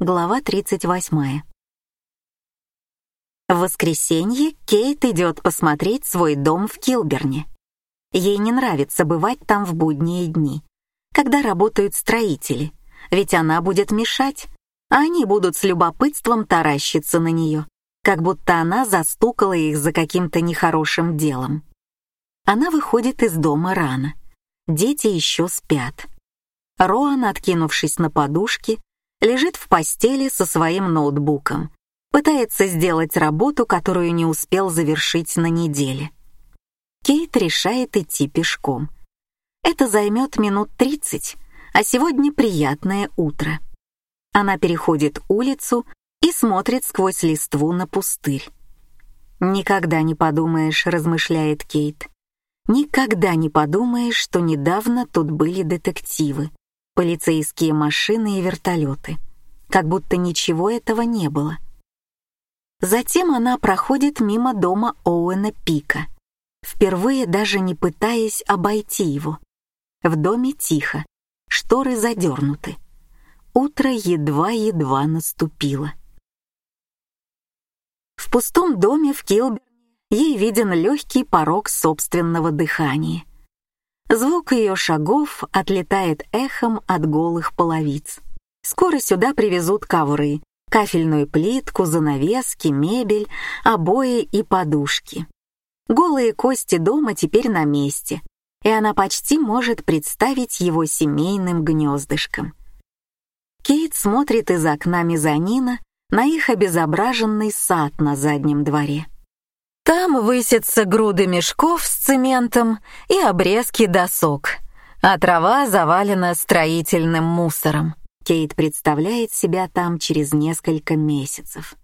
Глава 38. В воскресенье Кейт идет посмотреть свой дом в Килберне. Ей не нравится бывать там в будние дни, когда работают строители, ведь она будет мешать, а они будут с любопытством таращиться на нее, как будто она застукала их за каким-то нехорошим делом. Она выходит из дома рано. Дети еще спят. Роан, откинувшись на подушке, лежит в постели со своим ноутбуком, пытается сделать работу, которую не успел завершить на неделе. Кейт решает идти пешком. Это займет минут 30, а сегодня приятное утро. Она переходит улицу и смотрит сквозь листву на пустырь. «Никогда не подумаешь», — размышляет Кейт. «Никогда не подумаешь, что недавно тут были детективы, полицейские машины и вертолеты, как будто ничего этого не было. Затем она проходит мимо дома Оуэна Пика, впервые даже не пытаясь обойти его. В доме тихо, шторы задернуты. Утро едва-едва наступило. В пустом доме в Килберне ей виден легкий порог собственного дыхания — Звук ее шагов отлетает эхом от голых половиц. Скоро сюда привезут ковры, кафельную плитку, занавески, мебель, обои и подушки. Голые кости дома теперь на месте, и она почти может представить его семейным гнездышком. Кейт смотрит из окна мезонина на их обезображенный сад на заднем дворе. Там высятся груды мешков с цементом и обрезки досок, а трава завалена строительным мусором. Кейт представляет себя там через несколько месяцев.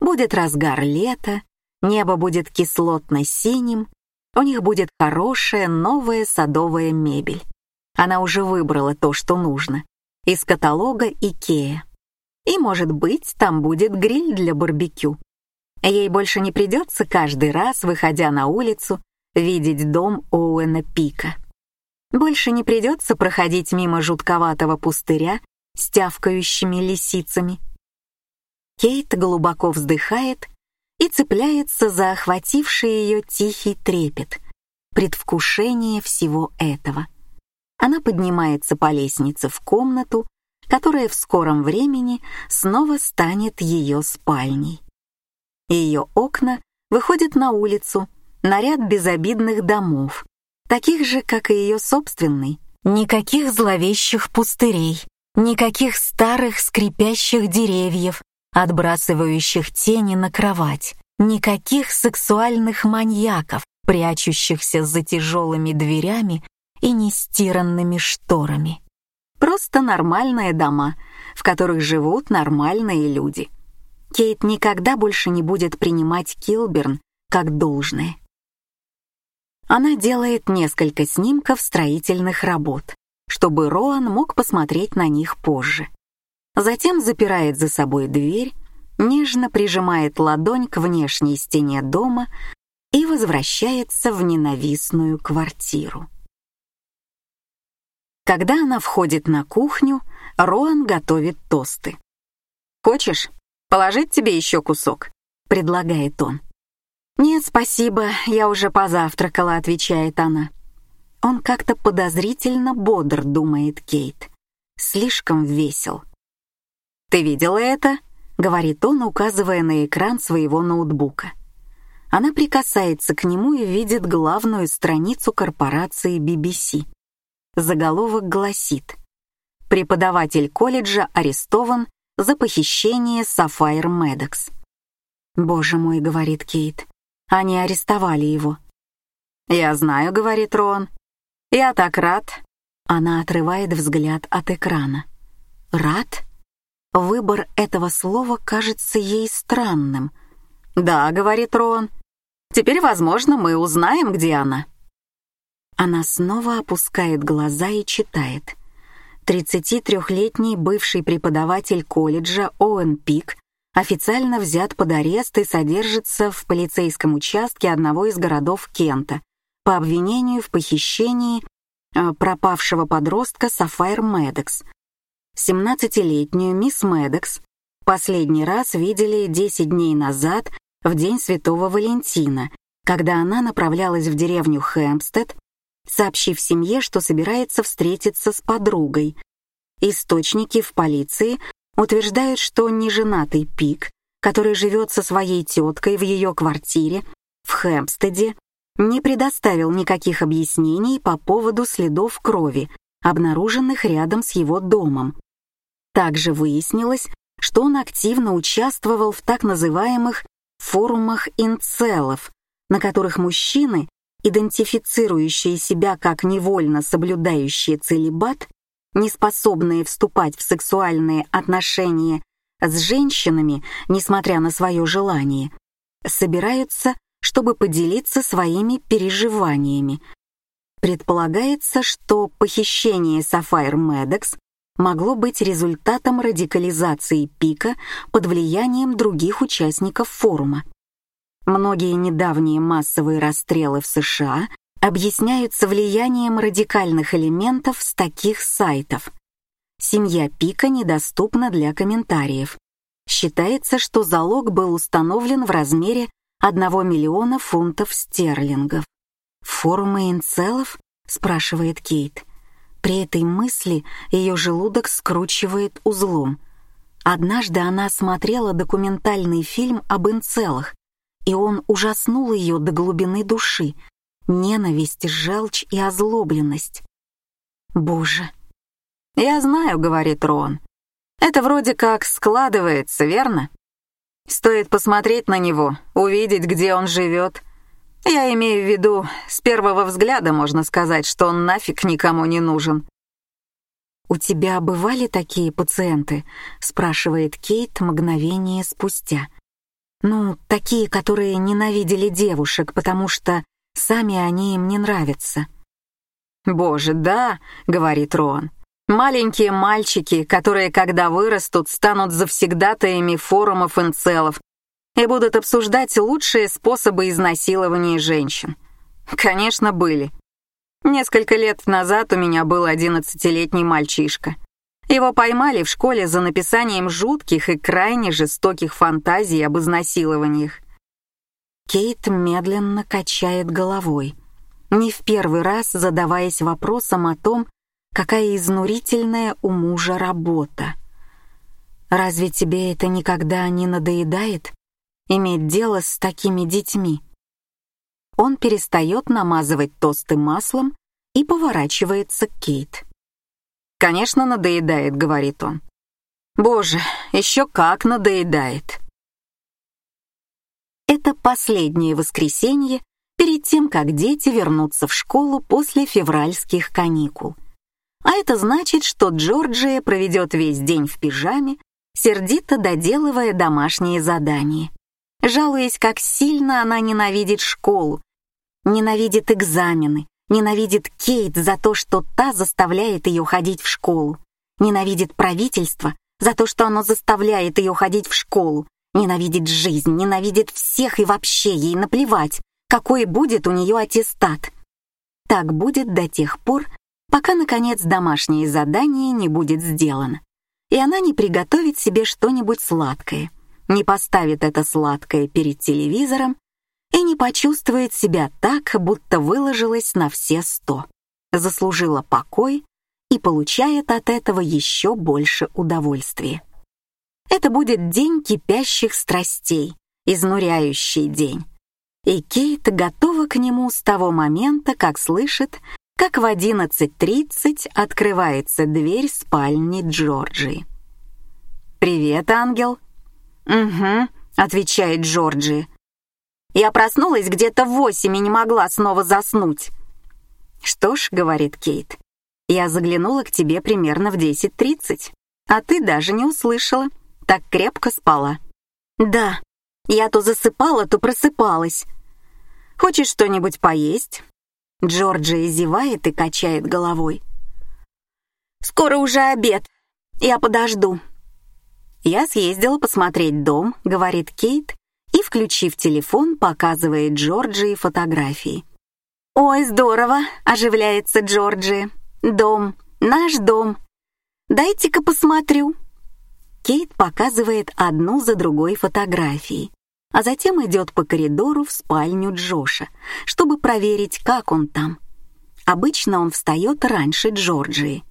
Будет разгар лета, небо будет кислотно-синим, у них будет хорошая новая садовая мебель. Она уже выбрала то, что нужно, из каталога Икея. И, может быть, там будет гриль для барбекю. Ей больше не придется каждый раз, выходя на улицу, видеть дом Оуэна Пика. Больше не придется проходить мимо жутковатого пустыря с тявкающими лисицами. Кейт глубоко вздыхает и цепляется за охвативший ее тихий трепет, предвкушение всего этого. Она поднимается по лестнице в комнату, которая в скором времени снова станет ее спальней и ее окна выходят на улицу, на ряд безобидных домов, таких же, как и ее собственный. Никаких зловещих пустырей, никаких старых скрипящих деревьев, отбрасывающих тени на кровать, никаких сексуальных маньяков, прячущихся за тяжелыми дверями и нестиранными шторами. Просто нормальные дома, в которых живут нормальные люди — Кейт никогда больше не будет принимать Килберн как должное. Она делает несколько снимков строительных работ, чтобы Роан мог посмотреть на них позже. Затем запирает за собой дверь, нежно прижимает ладонь к внешней стене дома и возвращается в ненавистную квартиру. Когда она входит на кухню, Роан готовит тосты. «Хочешь?» Положить тебе еще кусок?» — предлагает он. «Нет, спасибо, я уже позавтракала», — отвечает она. Он как-то подозрительно бодр, думает Кейт. Слишком весел. «Ты видела это?» — говорит он, указывая на экран своего ноутбука. Она прикасается к нему и видит главную страницу корпорации BBC. Заголовок гласит «Преподаватель колледжа арестован за похищение Сафайр Медекс. «Боже мой», — говорит Кейт, — «они арестовали его». «Я знаю», — говорит Рон. «Я так рад». Она отрывает взгляд от экрана. «Рад?» Выбор этого слова кажется ей странным. «Да», — говорит Рон. «Теперь, возможно, мы узнаем, где она». Она снова опускает глаза и читает. 33-летний бывший преподаватель колледжа Оуэн Пик официально взят под арест и содержится в полицейском участке одного из городов Кента по обвинению в похищении э, пропавшего подростка Сафайр Медекс. 17-летнюю мисс Медекс последний раз видели 10 дней назад в день Святого Валентина, когда она направлялась в деревню Хэмпстед, сообщив семье, что собирается встретиться с подругой. Источники в полиции утверждают, что неженатый Пик, который живет со своей теткой в ее квартире в Хэмпстеде, не предоставил никаких объяснений по поводу следов крови, обнаруженных рядом с его домом. Также выяснилось, что он активно участвовал в так называемых форумах инцелов, на которых мужчины, идентифицирующие себя как невольно соблюдающие целибат, не способные вступать в сексуальные отношения с женщинами, несмотря на свое желание, собираются, чтобы поделиться своими переживаниями. Предполагается, что похищение Сафайр Медекс могло быть результатом радикализации Пика под влиянием других участников форума. Многие недавние массовые расстрелы в США объясняются влиянием радикальных элементов с таких сайтов. Семья Пика недоступна для комментариев. Считается, что залог был установлен в размере 1 миллиона фунтов стерлингов. «Форумы инцелов?» — спрашивает Кейт. При этой мысли ее желудок скручивает узлом. Однажды она смотрела документальный фильм об инцелах, и он ужаснул ее до глубины души. Ненависть, желчь и озлобленность. Боже. «Я знаю», — говорит Рон. «Это вроде как складывается, верно? Стоит посмотреть на него, увидеть, где он живет, я имею в виду, с первого взгляда можно сказать, что он нафиг никому не нужен. «У тебя бывали такие пациенты?» — спрашивает Кейт мгновение спустя. «Ну, такие, которые ненавидели девушек, потому что сами они им не нравятся». «Боже, да», — говорит Рон. «Маленькие мальчики, которые, когда вырастут, станут завсегдатаями форумов инцелов и будут обсуждать лучшие способы изнасилования женщин. Конечно, были. Несколько лет назад у меня был одиннадцатилетний мальчишка. Его поймали в школе за написанием жутких и крайне жестоких фантазий об изнасилованиях. Кейт медленно качает головой, не в первый раз задаваясь вопросом о том, какая изнурительная у мужа работа. «Разве тебе это никогда не надоедает?» иметь дело с такими детьми. Он перестает намазывать тосты маслом и поворачивается к Кейт. «Конечно, надоедает», — говорит он. «Боже, еще как надоедает». Это последнее воскресенье перед тем, как дети вернутся в школу после февральских каникул. А это значит, что Джорджия проведет весь день в пижаме, сердито доделывая домашние задания жалуясь, как сильно она ненавидит школу, ненавидит экзамены, ненавидит Кейт за то, что та заставляет ее ходить в школу, ненавидит правительство за то, что оно заставляет ее ходить в школу, ненавидит жизнь, ненавидит всех и вообще ей наплевать, какой будет у нее аттестат. Так будет до тех пор, пока, наконец, домашнее задание не будет сделано, и она не приготовит себе что-нибудь сладкое — не поставит это сладкое перед телевизором и не почувствует себя так, будто выложилась на все сто, заслужила покой и получает от этого еще больше удовольствия. Это будет день кипящих страстей, изнуряющий день. И Кейт готова к нему с того момента, как слышит, как в 11.30 открывается дверь спальни Джорджии. «Привет, ангел!» «Угу», — отвечает Джорджи. «Я проснулась где-то в восемь и не могла снова заснуть». «Что ж», — говорит Кейт, — «я заглянула к тебе примерно в десять тридцать, а ты даже не услышала, так крепко спала». «Да, я то засыпала, то просыпалась. Хочешь что-нибудь поесть?» Джорджи зевает и качает головой. «Скоро уже обед. Я подожду», «Я съездила посмотреть дом», — говорит Кейт, включив телефон, показывает Джорджии фотографии. «Ой, здорово!» — оживляется Джорджи. «Дом, наш дом. Дайте-ка посмотрю». Кейт показывает одну за другой фотографии, а затем идет по коридору в спальню Джоша, чтобы проверить, как он там. Обычно он встает раньше Джорджии.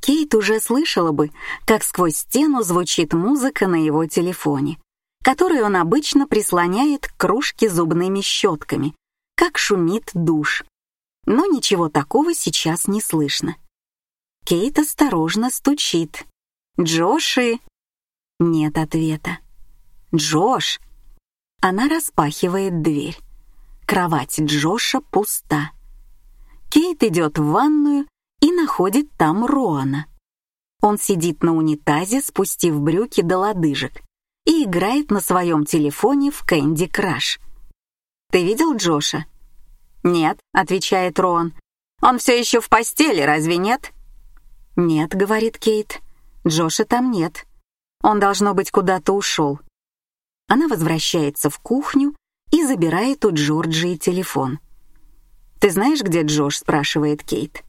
Кейт уже слышала бы, как сквозь стену звучит музыка на его телефоне, который он обычно прислоняет к кружке зубными щетками, как шумит душ. Но ничего такого сейчас не слышно. Кейт осторожно стучит. «Джоши!» Нет ответа. «Джош!» Она распахивает дверь. Кровать Джоша пуста. Кейт идет в ванную и находит там Роана. Он сидит на унитазе, спустив брюки до лодыжек, и играет на своем телефоне в Кэнди Краш. «Ты видел Джоша?» «Нет», — отвечает Роан. «Он все еще в постели, разве нет?» «Нет», — говорит Кейт. «Джоша там нет. Он, должно быть, куда-то ушел». Она возвращается в кухню и забирает у Джорджии телефон. «Ты знаешь, где Джош?» — спрашивает Кейт.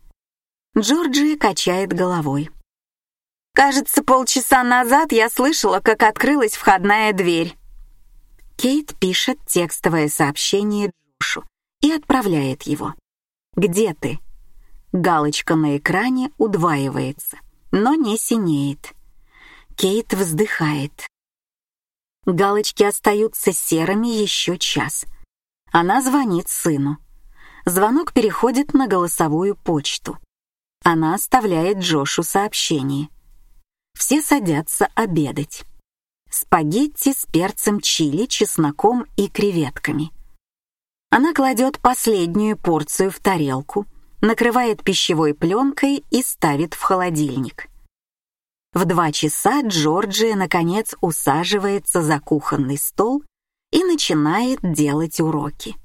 Джорджия качает головой. «Кажется, полчаса назад я слышала, как открылась входная дверь». Кейт пишет текстовое сообщение Джошу и отправляет его. «Где ты?» Галочка на экране удваивается, но не синеет. Кейт вздыхает. Галочки остаются серыми еще час. Она звонит сыну. Звонок переходит на голосовую почту. Она оставляет Джошу сообщение. Все садятся обедать. Спагетти с перцем чили, чесноком и креветками. Она кладет последнюю порцию в тарелку, накрывает пищевой пленкой и ставит в холодильник. В два часа Джорджия, наконец, усаживается за кухонный стол и начинает делать уроки.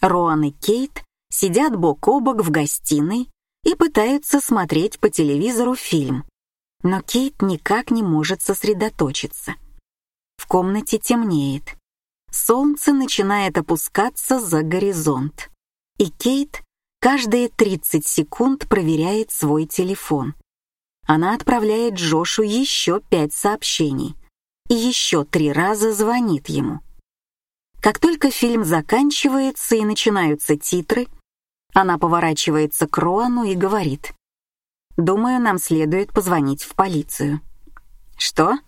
Роан и Кейт сидят бок о бок в гостиной и пытаются смотреть по телевизору фильм. Но Кейт никак не может сосредоточиться. В комнате темнеет. Солнце начинает опускаться за горизонт. И Кейт каждые 30 секунд проверяет свой телефон. Она отправляет Джошу еще пять сообщений и еще три раза звонит ему. Как только фильм заканчивается и начинаются титры, она поворачивается к Роану и говорит. «Думаю, нам следует позвонить в полицию». «Что?»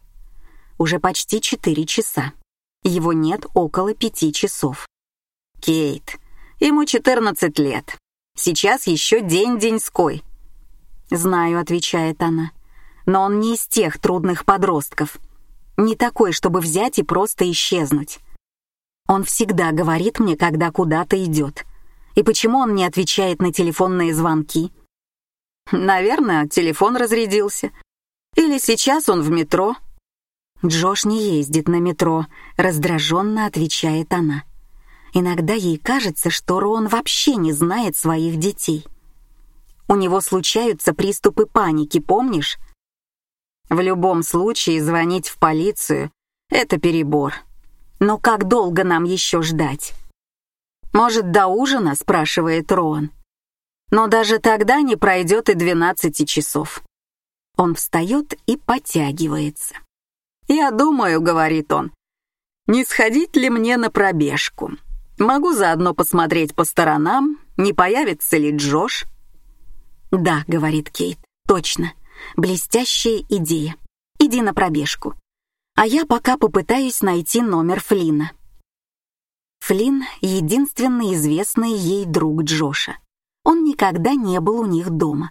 «Уже почти четыре часа. Его нет около пяти часов». «Кейт, ему четырнадцать лет. Сейчас еще день-деньской». «Знаю», — отвечает она. «Но он не из тех трудных подростков. Не такой, чтобы взять и просто исчезнуть. Он всегда говорит мне, когда куда-то идет. И почему он не отвечает на телефонные звонки? Наверное, телефон разрядился. Или сейчас он в метро. Джош не ездит на метро, раздраженно отвечает она. Иногда ей кажется, что Рон вообще не знает своих детей. У него случаются приступы паники, помнишь? В любом случае звонить в полицию — это перебор. Но как долго нам еще ждать? «Может, до ужина?» — спрашивает Роан. Но даже тогда не пройдет и двенадцати часов. Он встает и потягивается. «Я думаю», — говорит он, — «не сходить ли мне на пробежку? Могу заодно посмотреть по сторонам, не появится ли Джош?» «Да», — говорит Кейт, — «точно. Блестящая идея. Иди на пробежку. А я пока попытаюсь найти номер Флина. Флинн — единственный известный ей друг Джоша. Он никогда не был у них дома.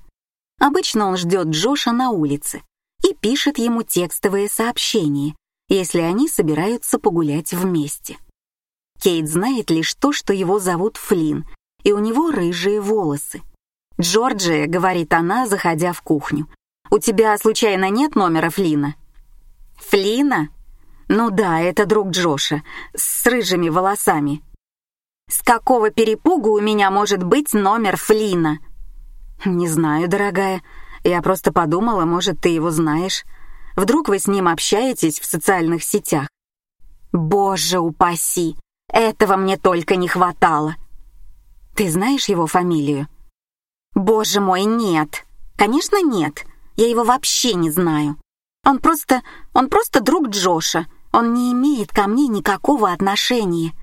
Обычно он ждет Джоша на улице и пишет ему текстовые сообщения, если они собираются погулять вместе. Кейт знает лишь то, что его зовут Флинн, и у него рыжие волосы. «Джорджия», — говорит она, заходя в кухню, — «у тебя случайно нет номера Флина?» «Флина?» Ну да, это друг Джоша, с рыжими волосами. С какого перепугу у меня может быть номер Флина? Не знаю, дорогая. Я просто подумала, может, ты его знаешь. Вдруг вы с ним общаетесь в социальных сетях. Боже упаси, этого мне только не хватало. Ты знаешь его фамилию? Боже мой, нет. Конечно, нет. Я его вообще не знаю. Он просто... он просто друг Джоша. Он не имеет ко мне никакого отношения».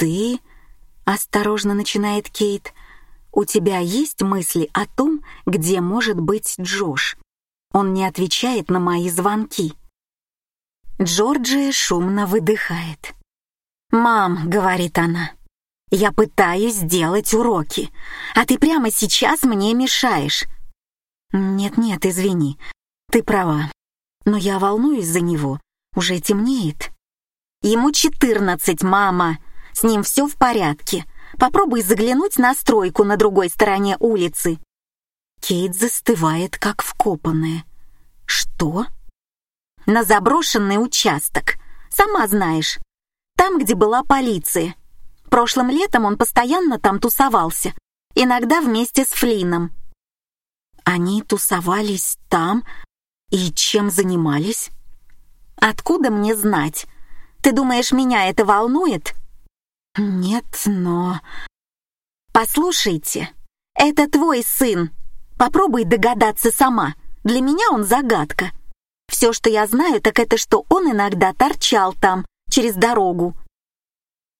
«Ты...» — осторожно начинает Кейт. «У тебя есть мысли о том, где может быть Джош?» Он не отвечает на мои звонки. Джорджия шумно выдыхает. «Мам», — говорит она, — «я пытаюсь сделать уроки, а ты прямо сейчас мне мешаешь». «Нет-нет, извини, ты права, но я волнуюсь за него, уже темнеет». «Ему четырнадцать, мама, с ним все в порядке. Попробуй заглянуть на стройку на другой стороне улицы». Кейт застывает, как вкопанная. «Что?» «На заброшенный участок. Сама знаешь. Там, где была полиция. Прошлым летом он постоянно там тусовался. Иногда вместе с Флином». «Они тусовались там? И чем занимались?» «Откуда мне знать? Ты думаешь, меня это волнует?» «Нет, но...» «Послушайте, это твой сын. Попробуй догадаться сама. Для меня он загадка. Все, что я знаю, так это, что он иногда торчал там, через дорогу».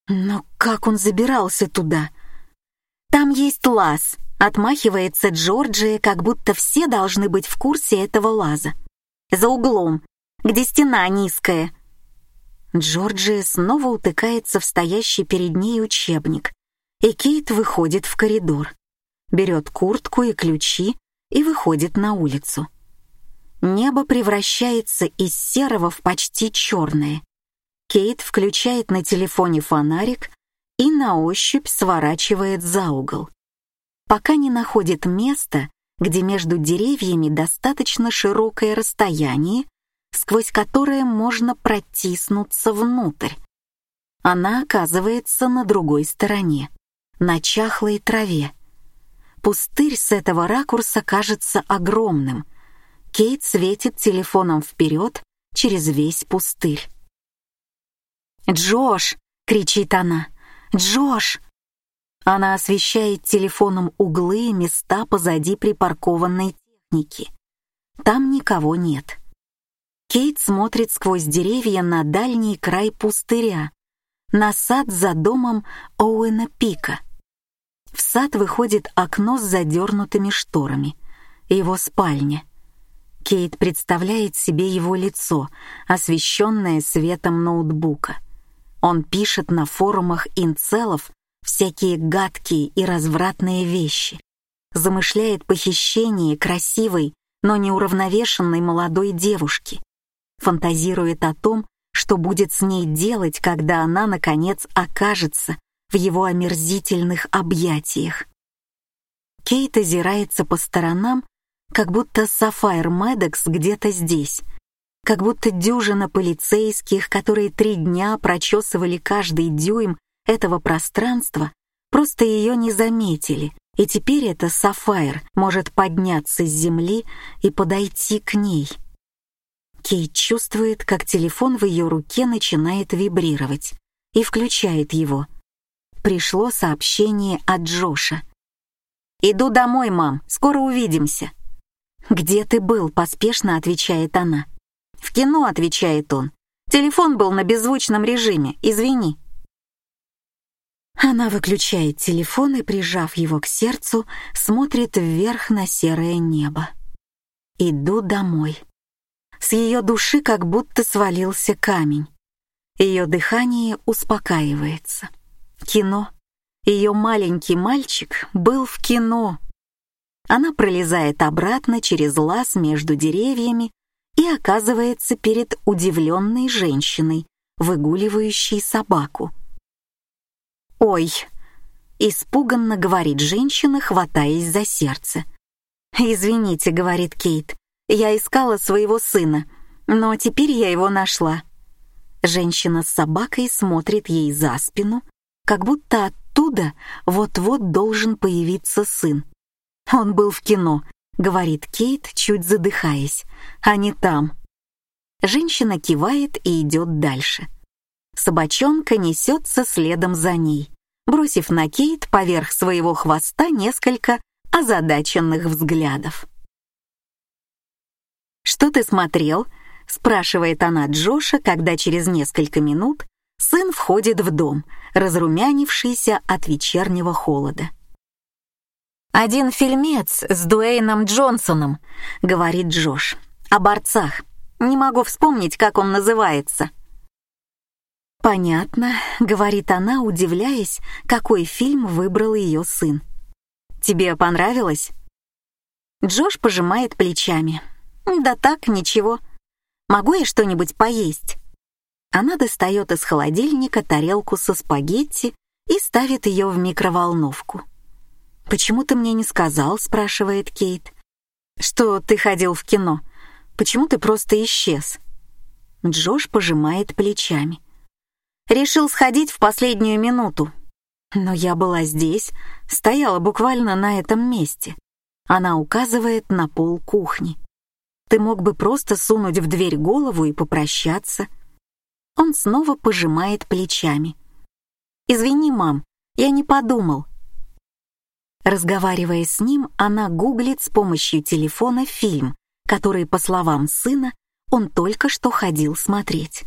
«Но как он забирался туда?» «Там есть лаз», — отмахивается Джорджия, как будто все должны быть в курсе этого лаза. «За углом, где стена низкая». Джорджия снова утыкается в стоящий перед ней учебник, и Кейт выходит в коридор, берет куртку и ключи и выходит на улицу. Небо превращается из серого в почти черное. Кейт включает на телефоне фонарик и на ощупь сворачивает за угол. Пока не находит место, где между деревьями достаточно широкое расстояние, сквозь которое можно протиснуться внутрь. Она оказывается на другой стороне, на чахлой траве. Пустырь с этого ракурса кажется огромным. Кейт светит телефоном вперед через весь пустырь. «Джош!» — кричит она. «Джош!» Она освещает телефоном углы и места позади припаркованной техники. Там никого нет. Кейт смотрит сквозь деревья на дальний край пустыря, на сад за домом Оуэна Пика. В сад выходит окно с задернутыми шторами. Его спальня. Кейт представляет себе его лицо, освещенное светом ноутбука. Он пишет на форумах инцелов всякие гадкие и развратные вещи. Замышляет похищение красивой, но неуравновешенной молодой девушки фантазирует о том, что будет с ней делать, когда она, наконец, окажется в его омерзительных объятиях. Кейт озирается по сторонам, как будто Сафайр Медекс где-то здесь, как будто дюжина полицейских, которые три дня прочесывали каждый дюйм этого пространства, просто ее не заметили, и теперь эта Сафайр может подняться с земли и подойти к ней. Кейт чувствует, как телефон в ее руке начинает вибрировать, и включает его. Пришло сообщение от Джоша. «Иду домой, мам, скоро увидимся». «Где ты был?» — поспешно отвечает она. «В кино», — отвечает он. «Телефон был на беззвучном режиме, извини». Она выключает телефон и, прижав его к сердцу, смотрит вверх на серое небо. «Иду домой». С ее души как будто свалился камень. Ее дыхание успокаивается. Кино. Ее маленький мальчик был в кино. Она пролезает обратно через лаз между деревьями и оказывается перед удивленной женщиной, выгуливающей собаку. «Ой!» — испуганно говорит женщина, хватаясь за сердце. «Извините», — говорит Кейт, я искала своего сына, но теперь я его нашла. Женщина с собакой смотрит ей за спину, как будто оттуда вот-вот должен появиться сын. Он был в кино, говорит Кейт, чуть задыхаясь, а не там. Женщина кивает и идет дальше. Собачонка несется следом за ней, бросив на Кейт поверх своего хвоста несколько озадаченных взглядов. «Что ты смотрел?» — спрашивает она Джоша, когда через несколько минут сын входит в дом, разрумянившийся от вечернего холода. «Один фильмец с Дуэйном Джонсоном», — говорит Джош, — «о борцах. Не могу вспомнить, как он называется». «Понятно», — говорит она, удивляясь, какой фильм выбрал ее сын. «Тебе понравилось?» Джош пожимает плечами. «Да так, ничего. Могу я что-нибудь поесть?» Она достает из холодильника тарелку со спагетти и ставит ее в микроволновку. «Почему ты мне не сказал?» — спрашивает Кейт. «Что ты ходил в кино? Почему ты просто исчез?» Джош пожимает плечами. «Решил сходить в последнюю минуту. Но я была здесь, стояла буквально на этом месте». Она указывает на пол кухни. «Ты мог бы просто сунуть в дверь голову и попрощаться». Он снова пожимает плечами. «Извини, мам, я не подумал. Разговаривая с ним, она гуглит с помощью телефона фильм, который, по словам сына, он только что ходил смотреть.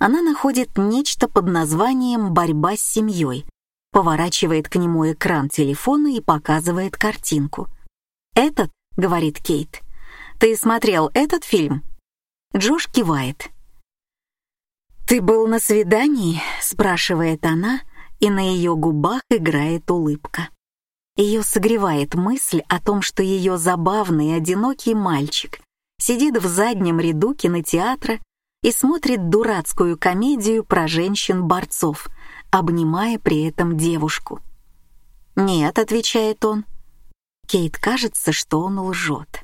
Она находит нечто под названием «Борьба с семьей», поворачивает к нему экран телефона и показывает картинку. «Этот?» — говорит Кейт. «Ты смотрел этот фильм?» Джош кивает. «Ты был на свидании?» — спрашивает она, и на ее губах играет улыбка. Ее согревает мысль о том, что ее забавный одинокий мальчик сидит в заднем ряду кинотеатра и смотрит дурацкую комедию про женщин-борцов, обнимая при этом девушку. «Нет», — отвечает он. Кейт кажется, что он лжет.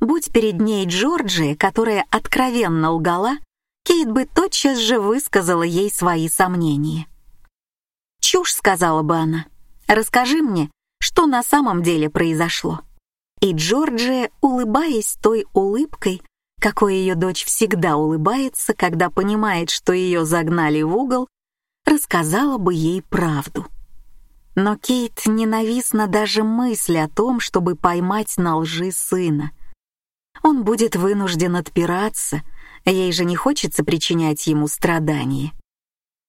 Будь перед ней Джорджия, которая откровенно лгала, Кейт бы тотчас же высказала ей свои сомнения. «Чушь», — сказала бы она. «Расскажи мне, что на самом деле произошло. И Джорджия, улыбаясь той улыбкой, какой ее дочь всегда улыбается, когда понимает, что ее загнали в угол, рассказала бы ей правду. Но Кейт ненавистна даже мысль о том, чтобы поймать на лжи сына. Он будет вынужден отпираться, ей же не хочется причинять ему страдания.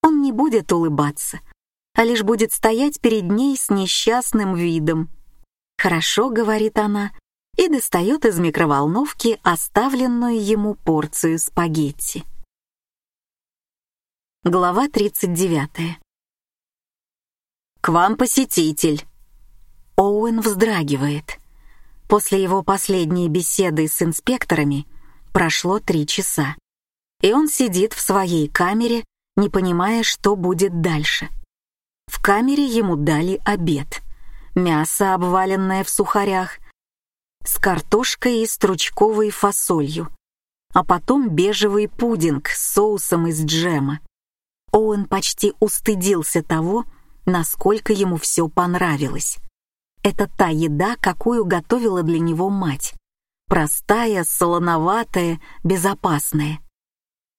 Он не будет улыбаться, а лишь будет стоять перед ней с несчастным видом. «Хорошо», — говорит она, и достает из микроволновки оставленную ему порцию спагетти. Глава 39. «К вам посетитель!» Оуэн вздрагивает. После его последней беседы с инспекторами прошло три часа, и он сидит в своей камере, не понимая, что будет дальше. В камере ему дали обед. Мясо, обваленное в сухарях, с картошкой и стручковой фасолью, а потом бежевый пудинг с соусом из джема. Оуэн почти устыдился того, насколько ему все понравилось. Это та еда, какую готовила для него мать. Простая, солоноватая, безопасная.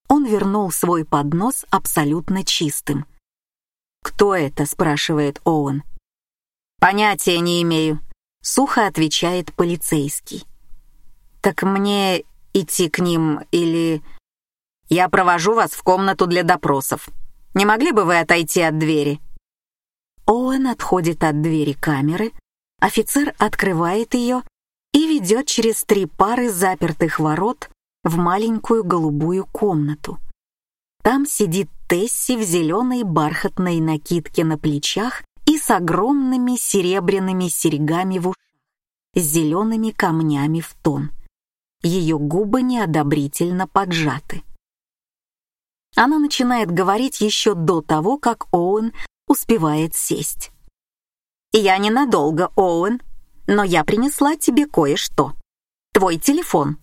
Он вернул свой поднос абсолютно чистым — «Кто это?» — спрашивает Оуэн. «Понятия не имею», — сухо отвечает полицейский. «Так мне идти к ним или...» «Я провожу вас в комнату для допросов. Не могли бы вы отойти от двери?» Оуэн отходит от двери камеры, офицер открывает ее и ведет через три пары запертых ворот в маленькую голубую комнату. Там сидит Тесси в зеленой бархатной накидке на плечах и с огромными серебряными серьгами в ушах, с зелеными камнями в тон. Ее губы неодобрительно поджаты. Она начинает говорить еще до того, как Оуэн успевает сесть. «Я ненадолго, Оуэн, но я принесла тебе кое-что. Твой телефон.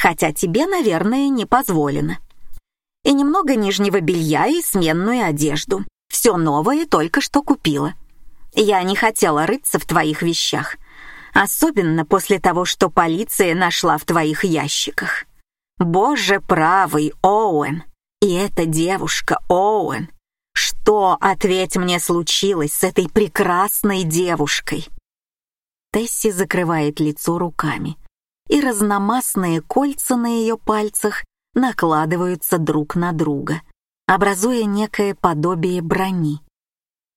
Хотя тебе, наверное, не позволено и немного нижнего белья и сменную одежду. Все новое только что купила. Я не хотела рыться в твоих вещах, особенно после того, что полиция нашла в твоих ящиках. Боже правый, Оуэн! И эта девушка, Оуэн! Что, ответь мне, случилось с этой прекрасной девушкой? Тесси закрывает лицо руками. и разномастные кольца на ее пальцах накладываются друг на друга, образуя некое подобие брони.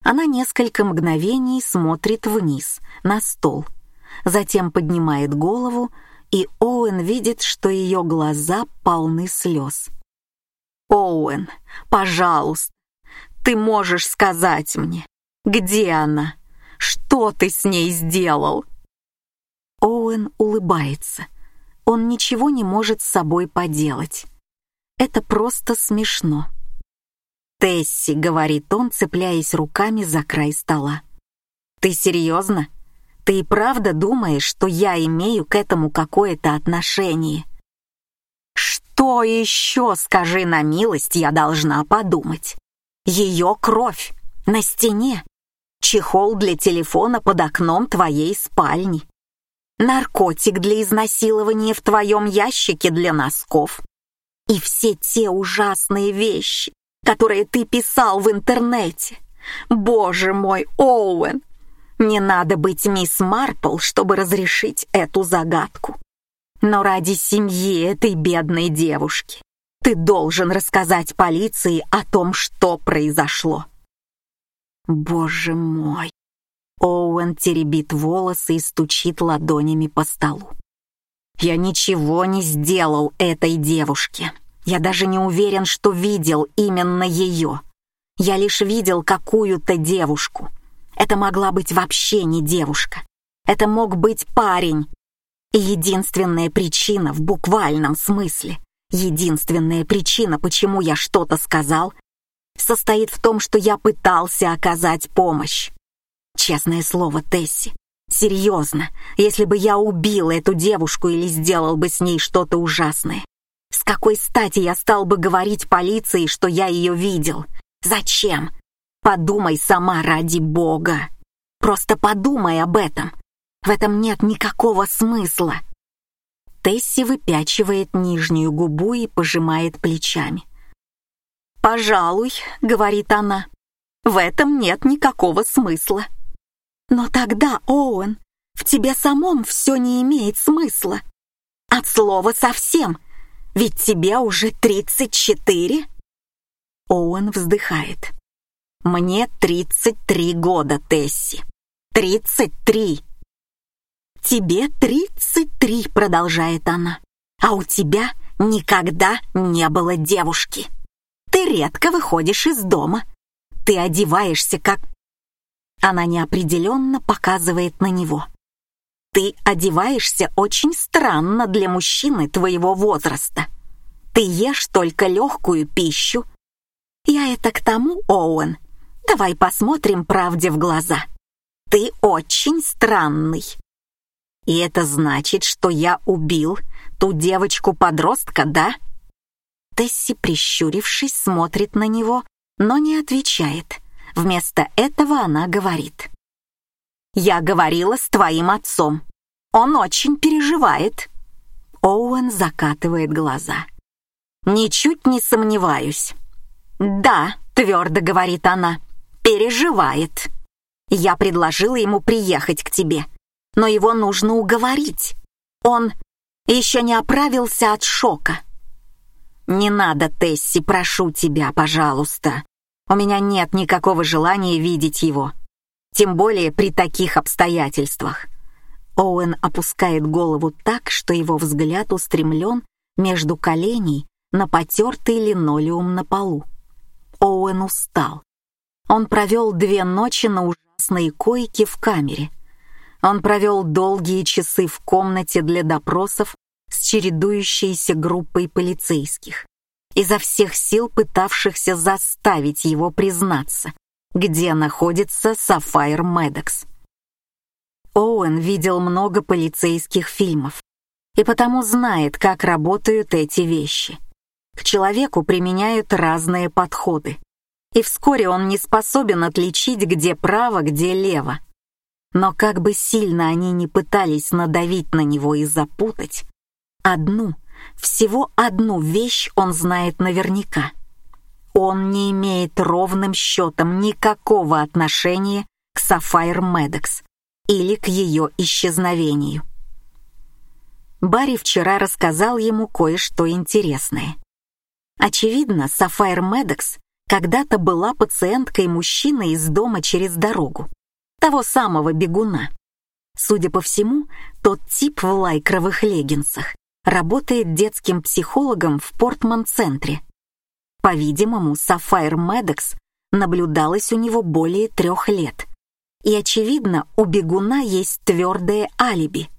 Она несколько мгновений смотрит вниз, на стол, затем поднимает голову, и Оуэн видит, что ее глаза полны слез. «Оуэн, пожалуйста, ты можешь сказать мне, где она? Что ты с ней сделал?» Оуэн улыбается. Он ничего не может с собой поделать. Это просто смешно. «Тесси», — говорит он, цепляясь руками за край стола. «Ты серьезно? Ты и правда думаешь, что я имею к этому какое-то отношение?» «Что еще, скажи на милость, я должна подумать? Ее кровь на стене, чехол для телефона под окном твоей спальни, наркотик для изнасилования в твоем ящике для носков, и все те ужасные вещи, которые ты писал в интернете. Боже мой, Оуэн, не надо быть мисс Марпл, чтобы разрешить эту загадку. Но ради семьи этой бедной девушки ты должен рассказать полиции о том, что произошло. Боже мой. Оуэн теребит волосы и стучит ладонями по столу. Я ничего не сделал этой девушке. Я даже не уверен, что видел именно ее. Я лишь видел какую-то девушку. Это могла быть вообще не девушка. Это мог быть парень. И единственная причина в буквальном смысле, единственная причина, почему я что-то сказал, состоит в том, что я пытался оказать помощь. Честное слово, Тесси, серьезно, если бы я убил эту девушку или сделал бы с ней что-то ужасное, с какой стати я стал бы говорить полиции, что я ее видел? Зачем? Подумай сама ради Бога. Просто подумай об этом. В этом нет никакого смысла. Тесси выпячивает нижнюю губу и пожимает плечами. «Пожалуй», — говорит она, — «в этом нет никакого смысла». «Но тогда, Оуэн, в тебе самом все не имеет смысла. От слова совсем», ведь тебе уже 34. Оуэн вздыхает. Мне 33 года, Тесси. 33. Тебе 33, продолжает она. А у тебя никогда не было девушки. Ты редко выходишь из дома. Ты одеваешься как... Она неопределенно показывает на него. Ты одеваешься очень странно для мужчины твоего возраста. Ты ешь только легкую пищу. Я это к тому, Оуэн. Давай посмотрим правде в глаза. Ты очень странный. И это значит, что я убил ту девочку-подростка, да? Тесси, прищурившись, смотрит на него, но не отвечает. Вместо этого она говорит. Я говорила с твоим отцом. Он очень переживает. Оуэн закатывает глаза. Ничуть не сомневаюсь. Да, твердо говорит она, переживает. Я предложила ему приехать к тебе, но его нужно уговорить. Он еще не оправился от шока. Не надо, Тесси, прошу тебя, пожалуйста. У меня нет никакого желания видеть его тем более при таких обстоятельствах. Оуэн опускает голову так, что его взгляд устремлен между коленей на потертый линолеум на полу. Оуэн устал. Он провел две ночи на ужасной койке в камере. Он провел долгие часы в комнате для допросов с чередующейся группой полицейских, изо всех сил пытавшихся заставить его признаться, где находится Сафайр Медекс. Оуэн видел много полицейских фильмов и потому знает, как работают эти вещи. К человеку применяют разные подходы, и вскоре он не способен отличить, где право, где лево. Но как бы сильно они ни пытались надавить на него и запутать, одну, всего одну вещь он знает наверняка — он не имеет ровным счетом никакого отношения к Сафайр Медекс или к ее исчезновению. Барри вчера рассказал ему кое-что интересное. Очевидно, Сафайр Медекс когда-то была пациенткой мужчины из дома через дорогу, того самого бегуна. Судя по всему, тот тип в лайкровых леггинсах работает детским психологом в Портман-центре. По-видимому, Сафайр Медекс наблюдалась у него более трех лет. И, очевидно, у бегуна есть твердое алиби.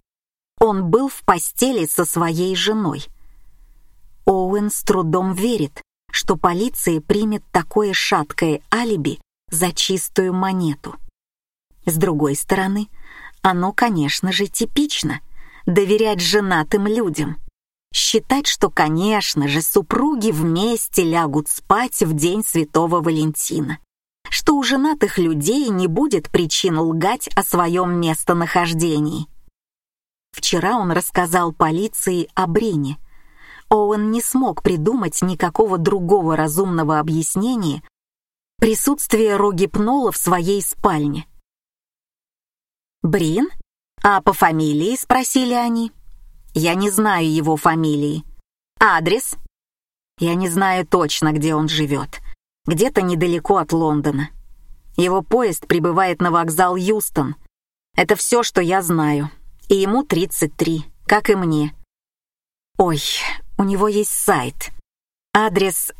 Он был в постели со своей женой. Оуэн с трудом верит, что полиция примет такое шаткое алиби за чистую монету. С другой стороны, оно, конечно же, типично — доверять женатым людям. Считать, что, конечно же, супруги вместе лягут спать в день Святого Валентина. Что у женатых людей не будет причин лгать о своем местонахождении. Вчера он рассказал полиции о Брине. Оуэн не смог придумать никакого другого разумного объяснения присутствия рогипнола в своей спальне. «Брин? А по фамилии?» — спросили они. «Я не знаю его фамилии. Адрес?» «Я не знаю точно, где он живет. Где-то недалеко от Лондона. Его поезд прибывает на вокзал Юстон. Это все, что я знаю. И ему 33, как и мне. Ой, у него есть сайт. Адрес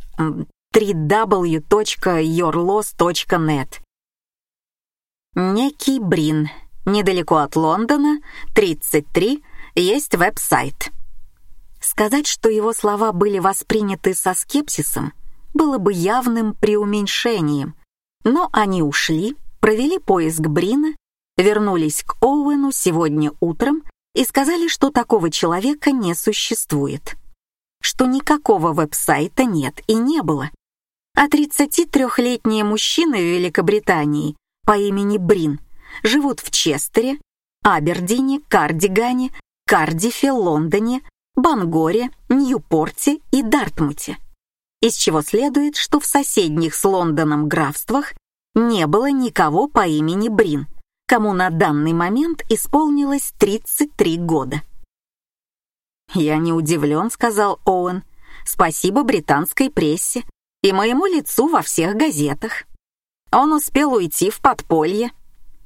www.yourloss.net. Некий Брин, Недалеко от Лондона, 33, есть веб-сайт. Сказать, что его слова были восприняты со скепсисом, было бы явным преуменьшением, но они ушли, провели поиск Брина, вернулись к Оуэну сегодня утром и сказали, что такого человека не существует, что никакого веб-сайта нет и не было. А 33-летний мужчина в Великобритании по имени Брин – живут в Честере, Абердине, Кардигане, Кардифе, Лондоне, Бангоре, Ньюпорте и Дартмуте. Из чего следует, что в соседних с Лондоном графствах не было никого по имени Брин, кому на данный момент исполнилось 33 года. «Я не удивлен», — сказал Оуэн. «Спасибо британской прессе и моему лицу во всех газетах. Он успел уйти в подполье,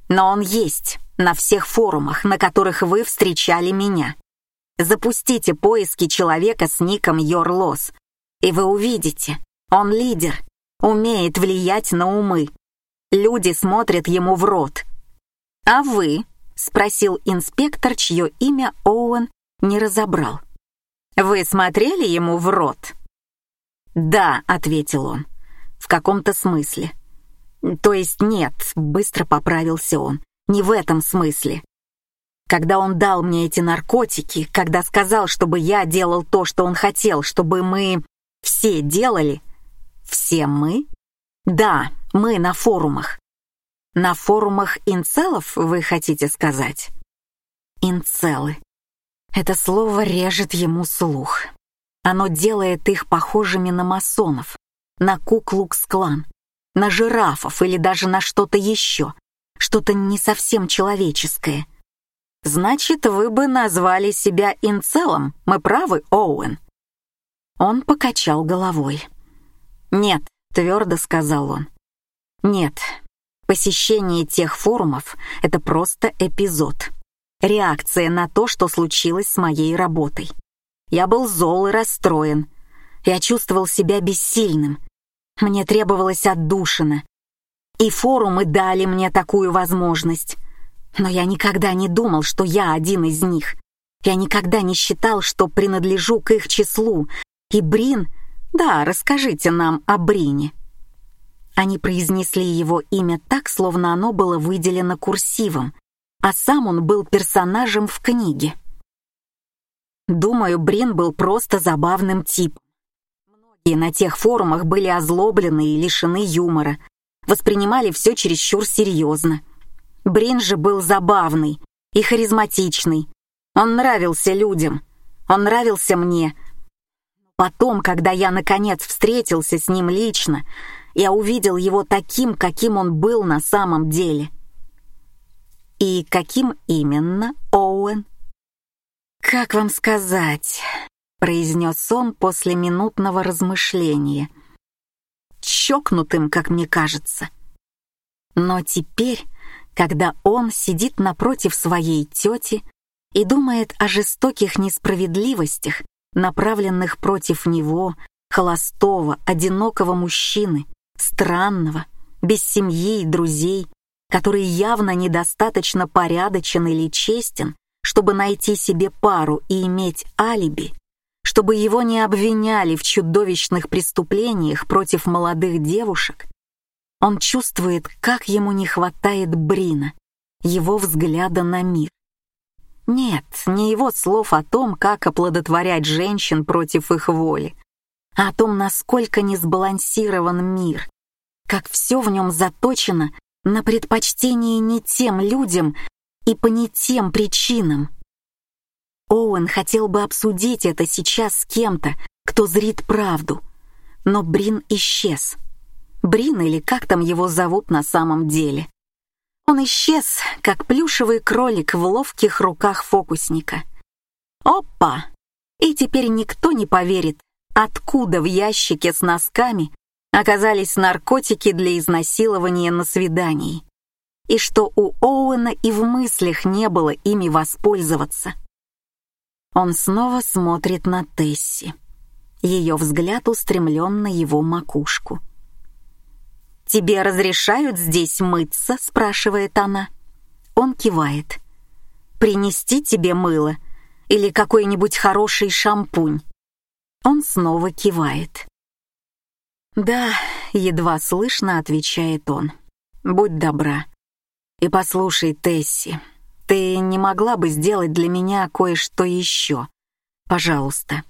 но он есть на всех форумах, на которых вы встречали меня. Запустите поиски человека с ником Loss, и вы увидите, он лидер, умеет влиять на умы. Люди смотрят ему в рот. «А вы?» — спросил инспектор, чье имя Оуэн не разобрал. «Вы смотрели ему в рот?» «Да», — ответил он, — «в каком-то смысле. То есть нет, быстро поправился он. Не в этом смысле. Когда он дал мне эти наркотики, когда сказал, чтобы я делал то, что он хотел, чтобы мы все делали. Все мы? Да, мы на форумах. На форумах инцелов, вы хотите сказать? Инцелы. Это слово режет ему слух. Оно делает их похожими на масонов, на Куклукс-клан на жирафов или даже на что-то еще, что-то не совсем человеческое. Значит, вы бы назвали себя инцелом, мы правы, Оуэн? Он покачал головой. Нет, твердо сказал он. Нет, посещение тех форумов — это просто эпизод. Реакция на то, что случилось с моей работой. Я был зол и расстроен. Я чувствовал себя бессильным, мне требовалось отдушина. И форумы дали мне такую возможность. Но я никогда не думал, что я один из них. Я никогда не считал, что принадлежу к их числу. И Брин... Да, расскажите нам о Брине. Они произнесли его имя так, словно оно было выделено курсивом, а сам он был персонажем в книге. Думаю, Брин был просто забавным типом и на тех форумах были озлоблены и лишены юмора, воспринимали все чересчур серьезно. Брин же был забавный и харизматичный. Он нравился людям, он нравился мне. Потом, когда я наконец встретился с ним лично, я увидел его таким, каким он был на самом деле. И каким именно, Оуэн? «Как вам сказать?» — произнес он после минутного размышления. «Чокнутым, как мне кажется». Но теперь, когда он сидит напротив своей тети и думает о жестоких несправедливостях, направленных против него, холостого, одинокого мужчины, странного, без семьи и друзей, который явно недостаточно порядочен или честен, чтобы найти себе пару и иметь алиби, чтобы его не обвиняли в чудовищных преступлениях против молодых девушек, он чувствует, как ему не хватает Брина, его взгляда на мир. Нет, не его слов о том, как оплодотворять женщин против их воли, а о том, насколько несбалансирован мир, как все в нем заточено на предпочтение не тем людям и по не тем причинам. Оуэн хотел бы обсудить это сейчас с кем-то, кто зрит правду, но Брин исчез. Брин или как там его зовут на самом деле. Он исчез, как плюшевый кролик в ловких руках фокусника. Опа! И теперь никто не поверит, откуда в ящике с носками оказались наркотики для изнасилования на свидании, и что у Оуэна и в мыслях не было ими воспользоваться. Он снова смотрит на Тесси. Ее взгляд устремлен на его макушку. «Тебе разрешают здесь мыться?» — спрашивает она. Он кивает. «Принести тебе мыло или какой-нибудь хороший шампунь?» Он снова кивает. «Да», — едва слышно отвечает он. «Будь добра. И послушай, Тесси, ты не могла бы сделать для меня кое-что еще? Пожалуйста.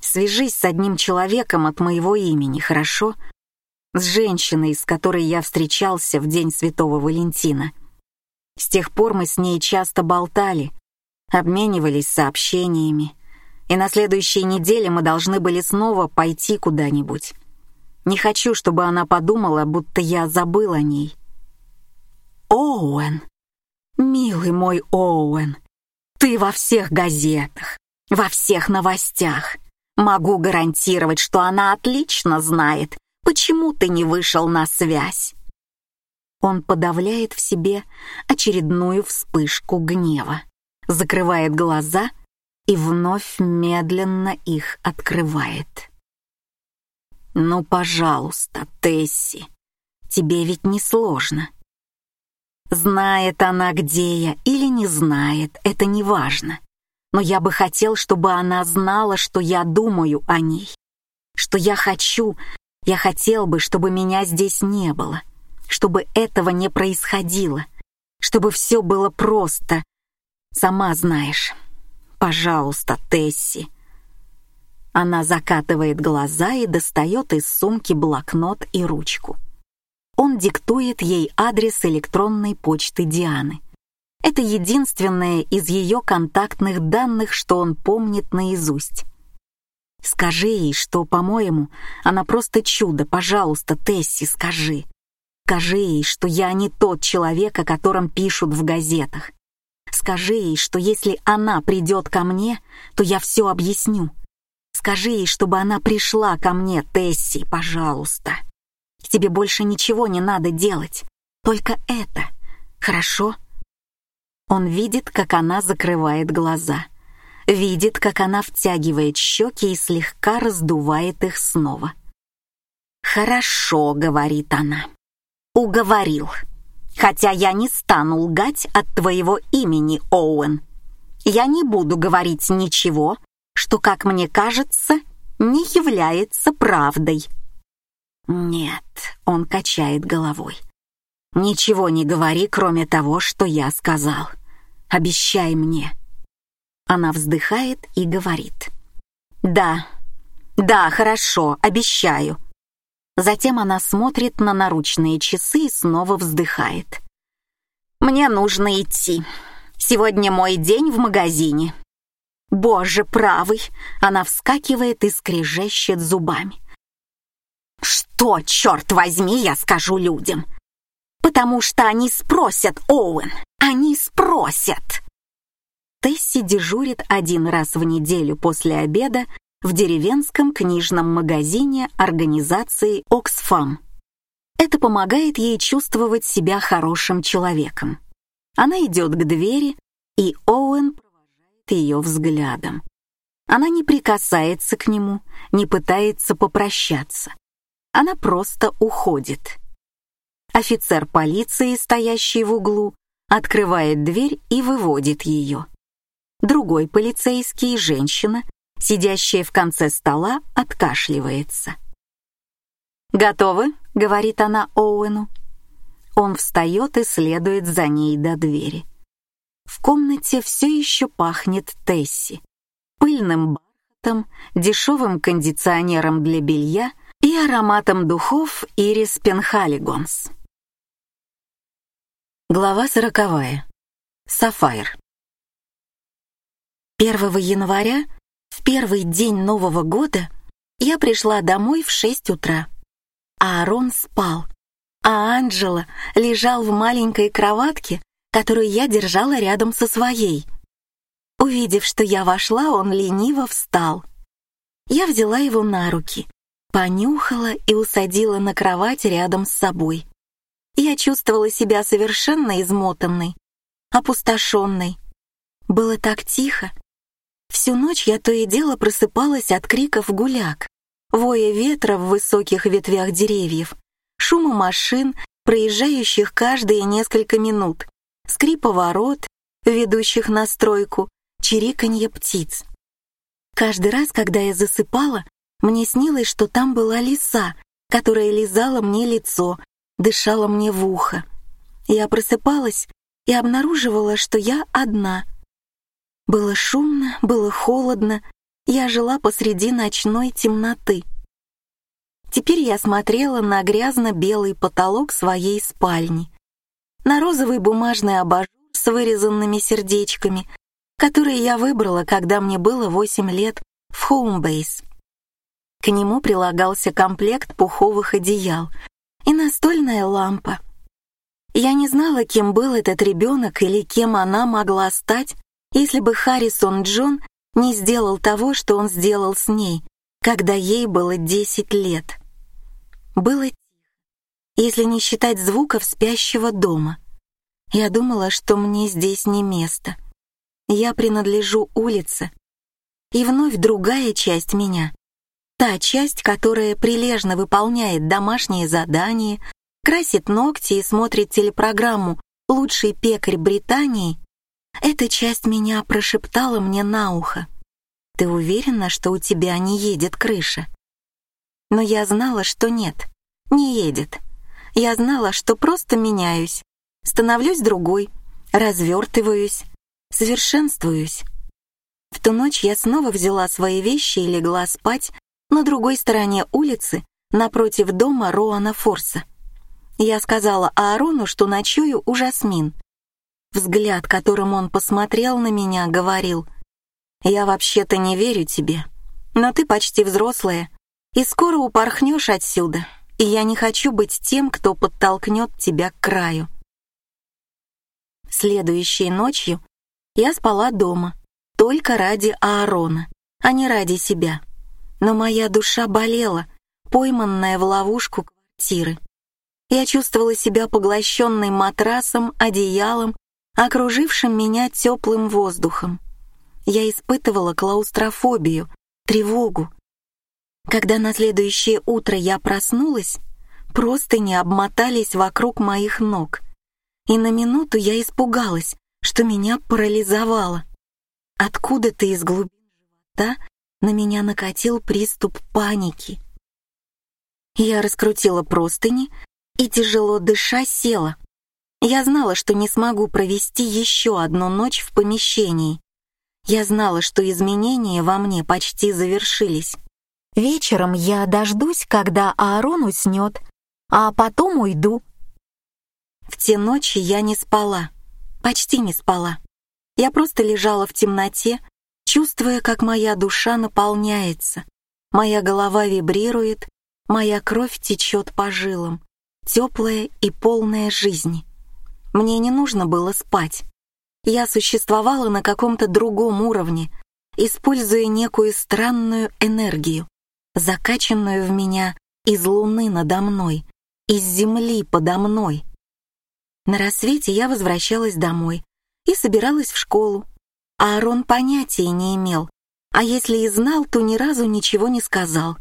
Свяжись с одним человеком от моего имени, хорошо?» с женщиной, с которой я встречался в день Святого Валентина. С тех пор мы с ней часто болтали, обменивались сообщениями, и на следующей неделе мы должны были снова пойти куда-нибудь. Не хочу, чтобы она подумала, будто я забыл о ней. Оуэн, милый мой Оуэн, ты во всех газетах, во всех новостях. Могу гарантировать, что она отлично знает, Почему ты не вышел на связь?» Он подавляет в себе очередную вспышку гнева, закрывает глаза и вновь медленно их открывает. «Ну, пожалуйста, Тесси, тебе ведь не сложно. Знает она, где я, или не знает, это не важно. Но я бы хотел, чтобы она знала, что я думаю о ней, что я хочу, я хотел бы, чтобы меня здесь не было, чтобы этого не происходило, чтобы все было просто. Сама знаешь. Пожалуйста, Тесси. Она закатывает глаза и достает из сумки блокнот и ручку. Он диктует ей адрес электронной почты Дианы. Это единственное из ее контактных данных, что он помнит наизусть. Скажи ей, что, по-моему, она просто чудо, пожалуйста, Тесси, скажи. Скажи ей, что я не тот человек, о котором пишут в газетах. Скажи ей, что если она придет ко мне, то я все объясню. Скажи ей, чтобы она пришла ко мне, Тесси, пожалуйста. Тебе больше ничего не надо делать, только это, хорошо? Он видит, как она закрывает глаза — видит, как она втягивает щеки и слегка раздувает их снова. «Хорошо», — говорит она. «Уговорил. Хотя я не стану лгать от твоего имени, Оуэн. Я не буду говорить ничего, что, как мне кажется, не является правдой». «Нет», — он качает головой. «Ничего не говори, кроме того, что я сказал. Обещай мне». Она вздыхает и говорит. «Да, да, хорошо, обещаю». Затем она смотрит на наручные часы и снова вздыхает. «Мне нужно идти. Сегодня мой день в магазине». «Боже, правый!» Она вскакивает и скрежещет зубами. «Что, черт возьми, я скажу людям?» «Потому что они спросят, Оуэн, они спросят!» Тесси дежурит один раз в неделю после обеда в деревенском книжном магазине организации «Оксфам». Это помогает ей чувствовать себя хорошим человеком. Она идет к двери, и Оуэн провожает ее взглядом. Она не прикасается к нему, не пытается попрощаться. Она просто уходит. Офицер полиции, стоящий в углу, открывает дверь и выводит ее. Другой полицейский, женщина, сидящая в конце стола, откашливается. «Готовы?» — говорит она Оуэну. Он встает и следует за ней до двери. В комнате все еще пахнет Тесси, пыльным бархатом, дешевым кондиционером для белья и ароматом духов Ирис Пенхалигонс. Глава сороковая. Сафайр. 1 января, в первый день Нового года, я пришла домой в 6 утра. Аарон спал, а Анджела лежал в маленькой кроватке, которую я держала рядом со своей. Увидев, что я вошла, он лениво встал. Я взяла его на руки, понюхала и усадила на кровать рядом с собой. Я чувствовала себя совершенно измотанной, опустошенной. Было так тихо. Всю ночь я то и дело просыпалась от криков гуляк, воя ветра в высоких ветвях деревьев, шума машин, проезжающих каждые несколько минут, скрипа ворот, ведущих на стройку, чириканье птиц. Каждый раз, когда я засыпала, мне снилось, что там была лиса, которая лизала мне лицо, дышала мне в ухо. Я просыпалась и обнаруживала, что я одна. Было шумно, было холодно, я жила посреди ночной темноты. Теперь я смотрела на грязно-белый потолок своей спальни, на розовый бумажный абажур с вырезанными сердечками, которые я выбрала, когда мне было 8 лет в Homebase. К нему прилагался комплект пуховых одеял, и настольная лампа. Я не знала, кем был этот ребенок или кем она могла стать, если бы Харрисон Джон не сделал того, что он сделал с ней, когда ей было 10 лет. Было если не считать звуков спящего дома. Я думала, что мне здесь не место. Я принадлежу улице. И вновь другая часть меня Та часть, которая прилежно выполняет домашние задания, красит ногти и смотрит телепрограмму «Лучший пекарь Британии», эта часть меня прошептала мне на ухо. «Ты уверена, что у тебя не едет крыша?» Но я знала, что нет, не едет. Я знала, что просто меняюсь, становлюсь другой, развертываюсь, совершенствуюсь. В ту ночь я снова взяла свои вещи и легла спать на другой стороне улицы, напротив дома Роана Форса. Я сказала Аарону, что ночую у Жасмин. Взгляд, которым он посмотрел на меня, говорил, «Я вообще-то не верю тебе, но ты почти взрослая, и скоро упорхнешь отсюда, и я не хочу быть тем, кто подтолкнет тебя к краю». Следующей ночью я спала дома, только ради Аарона, а не ради себя но моя душа болела, пойманная в ловушку квартиры. Я чувствовала себя поглощенной матрасом, одеялом, окружившим меня теплым воздухом. Я испытывала клаустрофобию, тревогу. Когда на следующее утро я проснулась, просто не обмотались вокруг моих ног, и на минуту я испугалась, что меня парализовало. Откуда-то из глубин живота на меня накатил приступ паники. Я раскрутила простыни и, тяжело дыша, села. Я знала, что не смогу провести еще одну ночь в помещении. Я знала, что изменения во мне почти завершились. Вечером я дождусь, когда Аарон уснет, а потом уйду. В те ночи я не спала, почти не спала. Я просто лежала в темноте, чувствуя, как моя душа наполняется, моя голова вибрирует, моя кровь течет по жилам, теплая и полная жизни. Мне не нужно было спать. Я существовала на каком-то другом уровне, используя некую странную энергию, закачанную в меня из луны надо мной, из земли подо мной. На рассвете я возвращалась домой и собиралась в школу. А Арон понятия не имел, а если и знал, то ни разу ничего не сказал.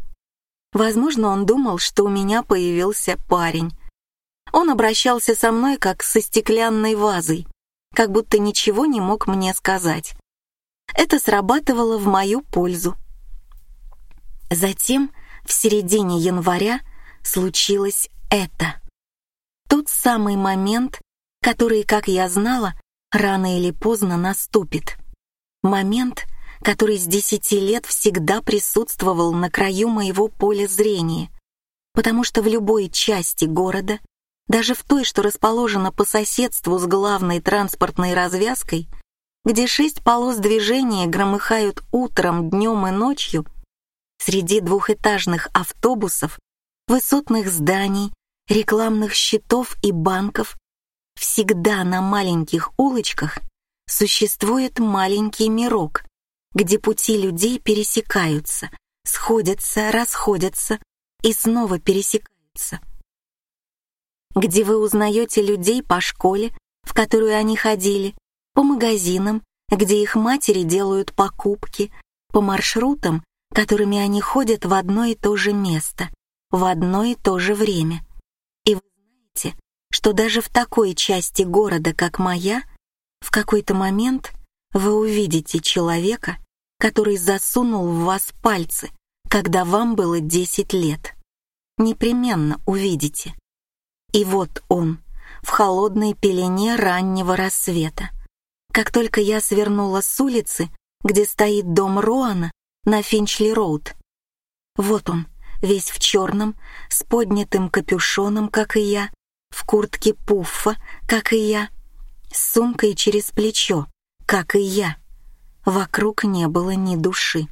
Возможно, он думал, что у меня появился парень. Он обращался со мной как со стеклянной вазой, как будто ничего не мог мне сказать. Это срабатывало в мою пользу. Затем, в середине января, случилось это. Тот самый момент, который, как я знала, рано или поздно наступит. Момент, который с десяти лет всегда присутствовал на краю моего поля зрения, потому что в любой части города, даже в той, что расположена по соседству с главной транспортной развязкой, где шесть полос движения громыхают утром, днем и ночью, среди двухэтажных автобусов, высотных зданий, рекламных щитов и банков, всегда на маленьких улочках существует маленький мирок, где пути людей пересекаются, сходятся, расходятся и снова пересекаются. Где вы узнаете людей по школе, в которую они ходили, по магазинам, где их матери делают покупки, по маршрутам, которыми они ходят в одно и то же место, в одно и то же время. И вы знаете, что даже в такой части города, как моя, в какой-то момент вы увидите человека, который засунул в вас пальцы, когда вам было 10 лет. Непременно увидите. И вот он, в холодной пелене раннего рассвета. Как только я свернула с улицы, где стоит дом Роана, на Финчли-Роуд. Вот он, весь в черном, с поднятым капюшоном, как и я, в куртке пуффа, как и я, с сумкой через плечо, как и я. Вокруг не было ни души.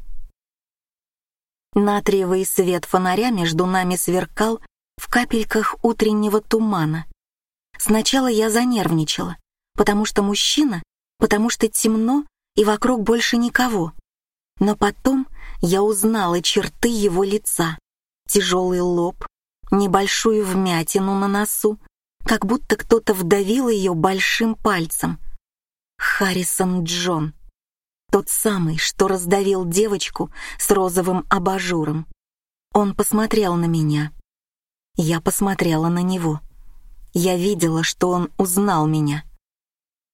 Натриевый свет фонаря между нами сверкал в капельках утреннего тумана. Сначала я занервничала, потому что мужчина, потому что темно и вокруг больше никого. Но потом я узнала черты его лица, тяжелый лоб, небольшую вмятину на носу, как будто кто-то вдавил ее большим пальцем. Харрисон Джон. Тот самый, что раздавил девочку с розовым абажуром. Он посмотрел на меня. Я посмотрела на него. Я видела, что он узнал меня.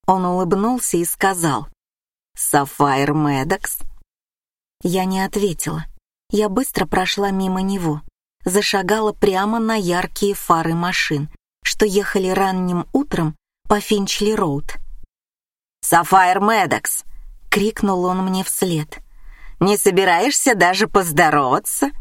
Он улыбнулся и сказал «Сафайр Медокс». Я не ответила. Я быстро прошла мимо него, зашагала прямо на яркие фары машин, что ехали ранним утром по Финчли-Роуд. «Сафайр Медокс!» — крикнул он мне вслед. «Не собираешься даже поздороваться?»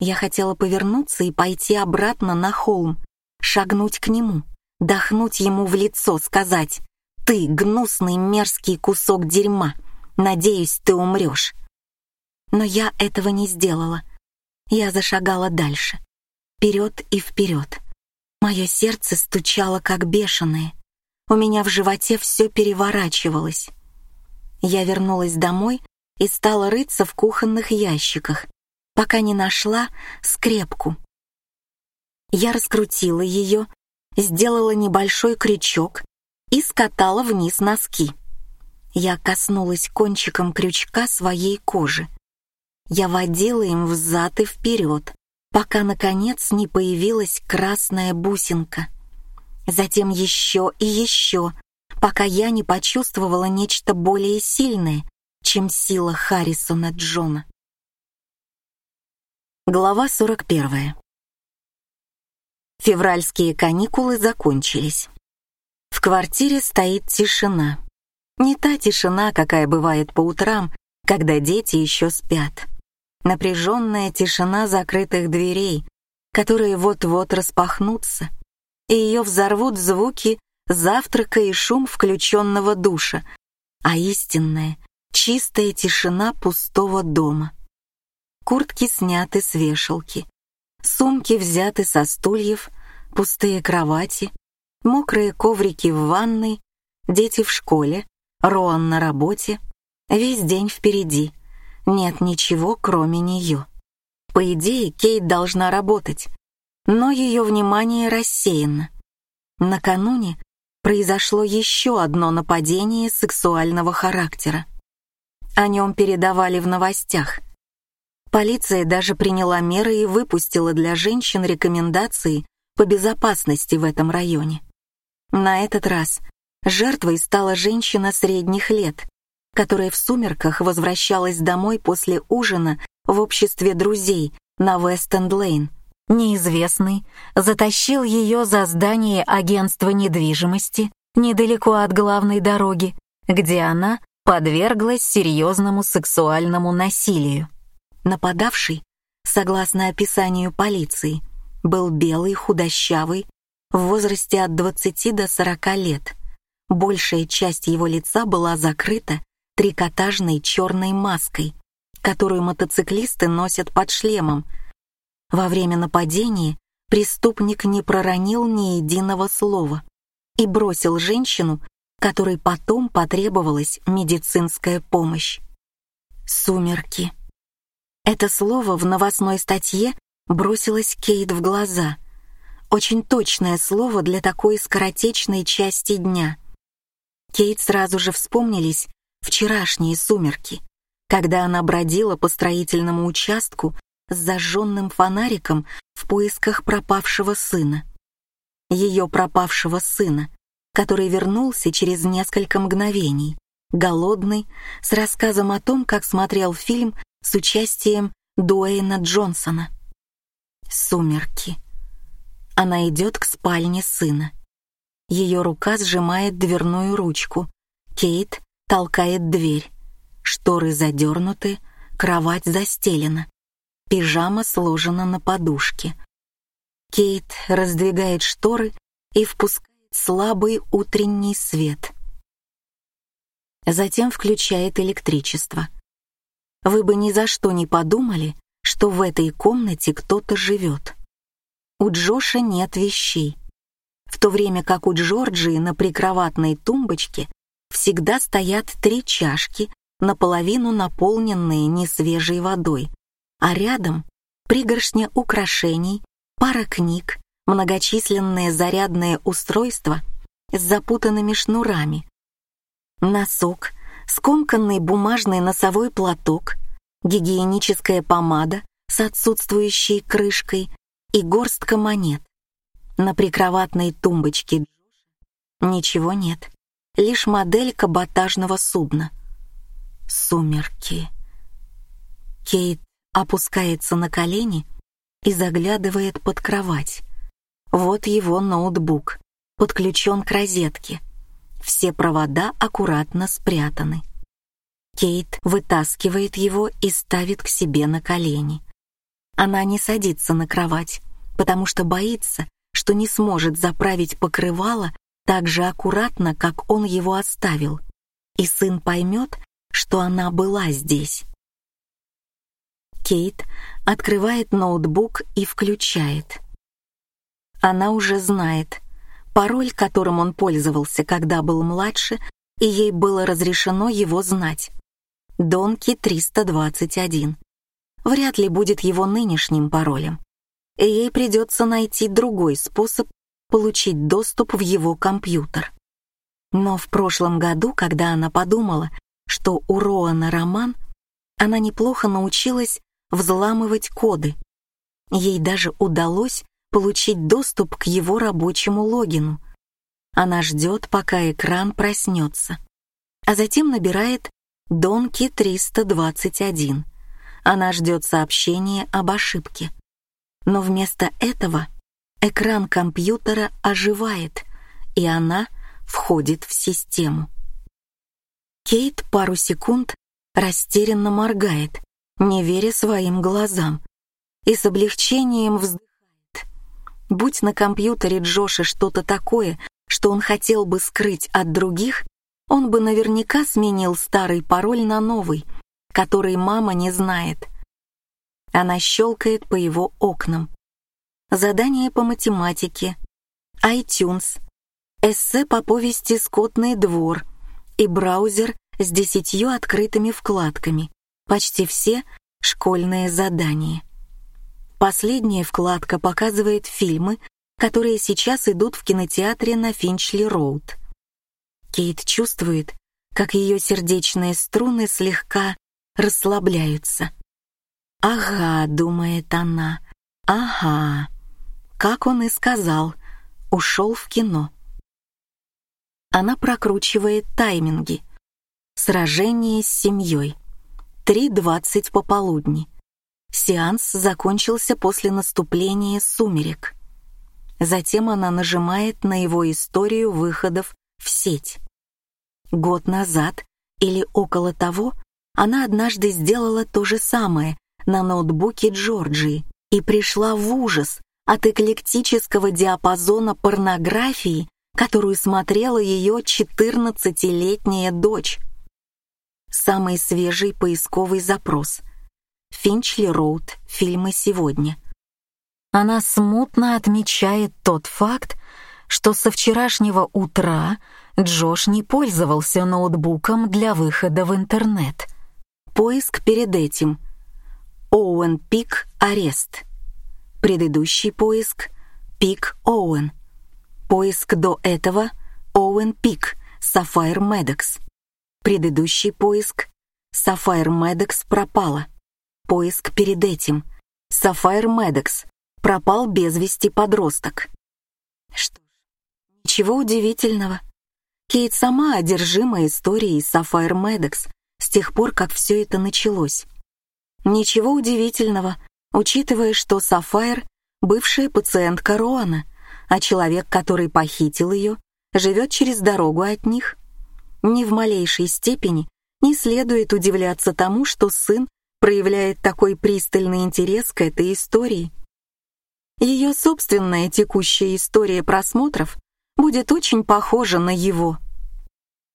Я хотела повернуться и пойти обратно на холм, шагнуть к нему, дохнуть ему в лицо, сказать «Ты, гнусный мерзкий кусок дерьма, надеюсь, ты умрешь». Но я этого не сделала. Я зашагала дальше, вперед и вперед. Мое сердце стучало как бешеное. У меня в животе все переворачивалось. Я вернулась домой и стала рыться в кухонных ящиках, пока не нашла скрепку. Я раскрутила ее, сделала небольшой крючок и скатала вниз носки. Я коснулась кончиком крючка своей кожи. Я водила им взад и вперед, пока, наконец, не появилась красная бусинка. Затем еще и еще, пока я не почувствовала нечто более сильное, чем сила Харрисона Джона. Глава 41. Февральские каникулы закончились. В квартире стоит тишина. Не та тишина, какая бывает по утрам, когда дети еще спят напряженная тишина закрытых дверей, которые вот-вот распахнутся, и ее взорвут звуки завтрака и шум включенного душа, а истинная, чистая тишина пустого дома. Куртки сняты с вешалки, сумки взяты со стульев, пустые кровати, мокрые коврики в ванной, Дети в школе, Роан на работе, весь день впереди. Нет ничего, кроме нее. По идее, Кейт должна работать, но ее внимание рассеяно. Накануне произошло еще одно нападение сексуального характера. О нем передавали в новостях. Полиция даже приняла меры и выпустила для женщин рекомендации по безопасности в этом районе. На этот раз жертвой стала женщина средних лет, которая в сумерках возвращалась домой после ужина в обществе друзей на Вест-Энд-Лейн. Неизвестный затащил ее за здание агентства недвижимости недалеко от главной дороги, где она подверглась серьезному сексуальному насилию. Нападавший, согласно описанию полиции, был белый, худощавый, в возрасте от 20 до 40 лет. Большая часть его лица была закрыта трикотажной черной маской, которую мотоциклисты носят под шлемом. Во время нападения преступник не проронил ни единого слова и бросил женщину, которой потом потребовалась медицинская помощь. Сумерки. Это слово в новостной статье бросилось Кейт в глаза. Очень точное слово для такой скоротечной части дня. Кейт сразу же вспомнились вчерашние сумерки, когда она бродила по строительному участку с зажженным фонариком в поисках пропавшего сына. Ее пропавшего сына, который вернулся через несколько мгновений, голодный, с рассказом о том, как смотрел фильм с участием Дуэйна Джонсона. Сумерки. Она идет к спальне сына. Ее рука сжимает дверную ручку. Кейт толкает дверь. Шторы задернуты, кровать застелена. Пижама сложена на подушке. Кейт раздвигает шторы и впускает слабый утренний свет. Затем включает электричество. Вы бы ни за что не подумали, что в этой комнате кто-то живет. У Джоша нет вещей, в то время как у Джорджии на прикроватной тумбочке всегда стоят три чашки, наполовину наполненные несвежей водой, а рядом пригоршня украшений, пара книг, многочисленные зарядные устройства с запутанными шнурами, носок, скомканный бумажный носовой платок, гигиеническая помада с отсутствующей крышкой и горстка монет. На прикроватной тумбочке ничего нет, лишь модель каботажного судна. Сумерки. Кейт опускается на колени и заглядывает под кровать. Вот его ноутбук, подключен к розетке. Все провода аккуратно спрятаны. Кейт вытаскивает его и ставит к себе на колени. Она не садится на кровать, потому что боится, что не сможет заправить покрывало так же аккуратно, как он его оставил, и сын поймет, что она была здесь. Кейт открывает ноутбук и включает. Она уже знает. Пароль, которым он пользовался, когда был младше, и ей было разрешено его знать. Донки 321. Вряд ли будет его нынешним паролем. И ей придется найти другой способ получить доступ в его компьютер. Но в прошлом году, когда она подумала, что у Роана роман, она неплохо научилась взламывать коды. Ей даже удалось получить доступ к его рабочему логину. Она ждет, пока экран проснется, а затем набирает Донки 321. Она ждет сообщения об ошибке. Но вместо этого экран компьютера оживает, и она входит в систему. Кейт пару секунд растерянно моргает, не веря своим глазам, и с облегчением вздыхает. Будь на компьютере Джоша что-то такое, что он хотел бы скрыть от других, он бы наверняка сменил старый пароль на новый, который мама не знает. Она щелкает по его окнам. Задание по математике, iTunes, эссе по повести «Скотный двор» и браузер с десятью открытыми вкладками, почти все школьные задания. Последняя вкладка показывает фильмы, которые сейчас идут в кинотеатре на Финчли-Роуд. Кейт чувствует, как ее сердечные струны слегка расслабляются. «Ага», — думает она, — «ага». Как он и сказал, ушел в кино. Она прокручивает тайминги. Сражение с семьей. 3.20 пополудни. Сеанс закончился после наступления сумерек. Затем она нажимает на его историю выходов в сеть. Год назад или около того она однажды сделала то же самое на ноутбуке Джорджии и пришла в ужас от эклектического диапазона порнографии, которую смотрела ее 14-летняя дочь. Самый свежий поисковый запрос. Финчли Роуд. Фильмы сегодня. Она смутно отмечает тот факт, что со вчерашнего утра Джош не пользовался ноутбуком для выхода в интернет. Поиск перед этим. Оуэн Пик арест. Предыдущий поиск Пик Оуэн. Поиск до этого Оуэн Пик Сафайр Медекс. Предыдущий поиск Сафайр Медекс пропала. Поиск перед этим Сафайр Медекс пропал без вести подросток. Что ж, ничего удивительного. Кейт сама одержима историей Сафайр Медекс с тех пор, как все это началось. Ничего удивительного, учитывая, что Сафайр — бывшая пациентка Роана, а человек, который похитил ее, живет через дорогу от них. Ни в малейшей степени не следует удивляться тому, что сын проявляет такой пристальный интерес к этой истории. Ее собственная текущая история просмотров будет очень похожа на его.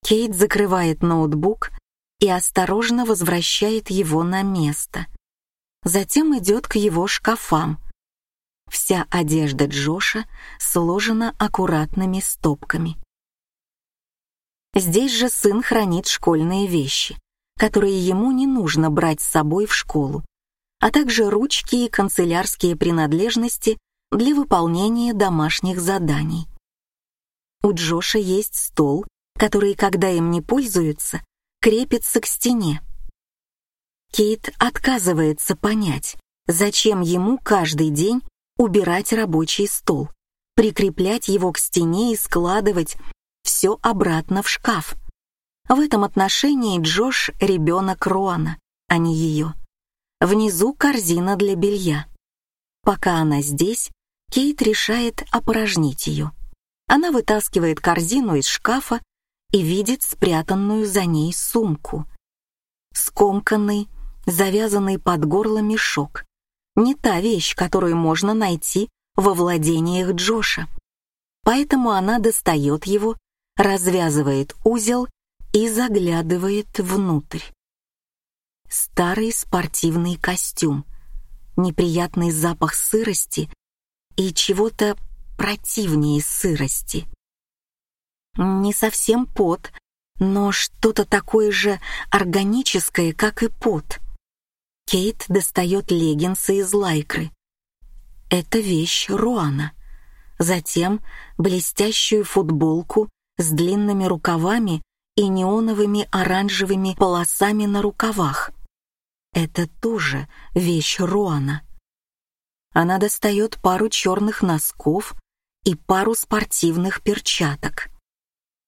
Кейт закрывает ноутбук и осторожно возвращает его на место. Затем идет к его шкафам. Вся одежда Джоша сложена аккуратными стопками. Здесь же сын хранит школьные вещи, которые ему не нужно брать с собой в школу, а также ручки и канцелярские принадлежности для выполнения домашних заданий. У Джоша есть стол, который, когда им не пользуются, крепится к стене. Кейт отказывается понять, зачем ему каждый день убирать рабочий стол, прикреплять его к стене и складывать все обратно в шкаф. В этом отношении Джош — ребенок Роана, а не ее. Внизу корзина для белья. Пока она здесь, Кейт решает опорожнить ее. Она вытаскивает корзину из шкафа и видит спрятанную за ней сумку. Скомканный, завязанный под горло мешок. Не та вещь, которую можно найти во владениях Джоша. Поэтому она достает его, развязывает узел и заглядывает внутрь. Старый спортивный костюм, неприятный запах сырости и чего-то противнее сырости. Не совсем пот, но что-то такое же органическое, как и пот. Кейт достает леггинсы из лайкры. Это вещь Руана. Затем блестящую футболку с длинными рукавами и неоновыми оранжевыми полосами на рукавах. Это тоже вещь Руана. Она достает пару черных носков и пару спортивных перчаток.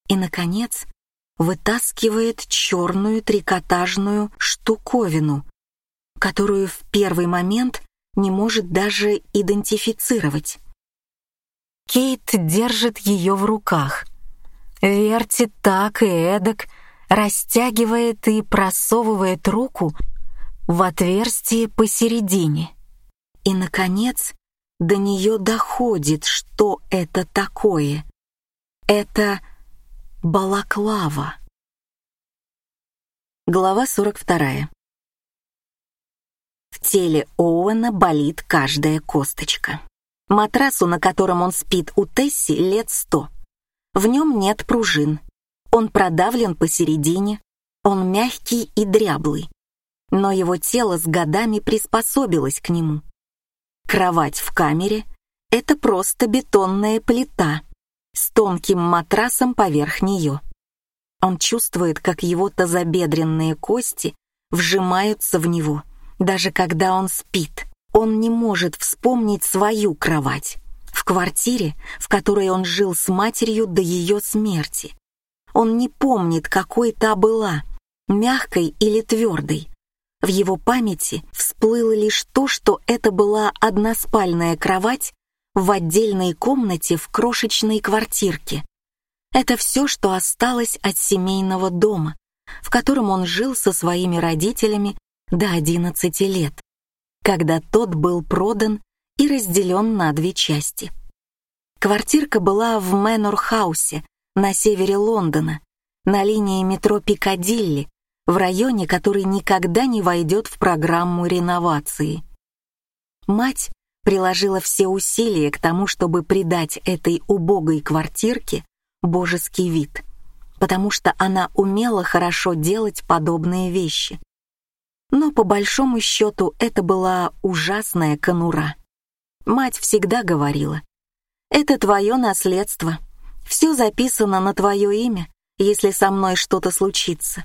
И, наконец, вытаскивает черную трикотажную штуковину, которую в первый момент не может даже идентифицировать. Кейт держит ее в руках — вертит так и эдак, растягивает и просовывает руку в отверстие посередине. И, наконец, до нее доходит, что это такое. Это балаклава. Глава 42. Теле Оуэна болит каждая косточка. Матрасу, на котором он спит у Тесси, лет сто. В нем нет пружин. Он продавлен посередине, он мягкий и дряблый. Но его тело с годами приспособилось к нему. Кровать в камере — это просто бетонная плита с тонким матрасом поверх нее. Он чувствует, как его тазобедренные кости вжимаются в него, даже когда он спит. Он не может вспомнить свою кровать в квартире, в которой он жил с матерью до ее смерти. Он не помнит, какой та была, мягкой или твердой. В его памяти всплыло лишь то, что это была односпальная кровать в отдельной комнате в крошечной квартирке. Это все, что осталось от семейного дома, в котором он жил со своими родителями до 11 лет, когда тот был продан и разделен на две части. Квартирка была в Мэнор-хаусе на севере Лондона, на линии метро Пикадилли, в районе, который никогда не войдет в программу реновации. Мать приложила все усилия к тому, чтобы придать этой убогой квартирке божеский вид, потому что она умела хорошо делать подобные вещи. Но по большому счету это была ужасная конура. Мать всегда говорила, «Это твое наследство, все записано на твое имя, если со мной что-то случится».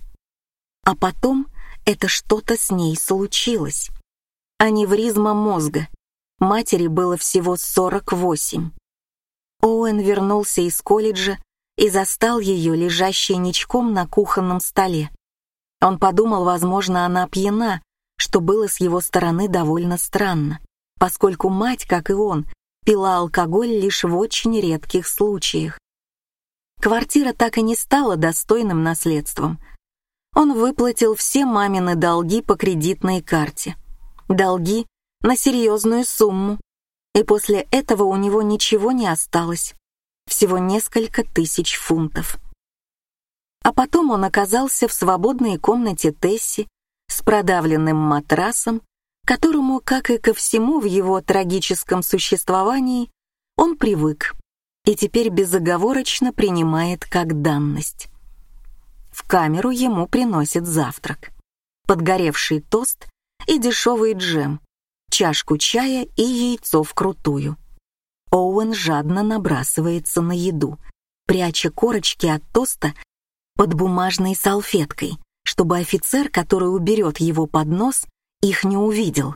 А потом это что-то с ней случилось. Аневризма мозга. Матери было всего 48. Оуэн вернулся из колледжа и застал ее лежащей ничком на кухонном столе. Он подумал, возможно, она пьяна, что было с его стороны довольно странно, поскольку мать, как и он, пила алкоголь лишь в очень редких случаях. Квартира так и не стала достойным наследством — он выплатил все мамины долги по кредитной карте. Долги на серьезную сумму. И после этого у него ничего не осталось. Всего несколько тысяч фунтов. А потом он оказался в свободной комнате Тесси с продавленным матрасом, которому, как и ко всему в его трагическом существовании, он привык и теперь безоговорочно принимает как данность. В камеру ему приносят завтрак. Подгоревший тост и дешевый джем, чашку чая и яйцо вкрутую. Оуэн жадно набрасывается на еду, пряча корочки от тоста под бумажной салфеткой, чтобы офицер, который уберет его под нос, их не увидел.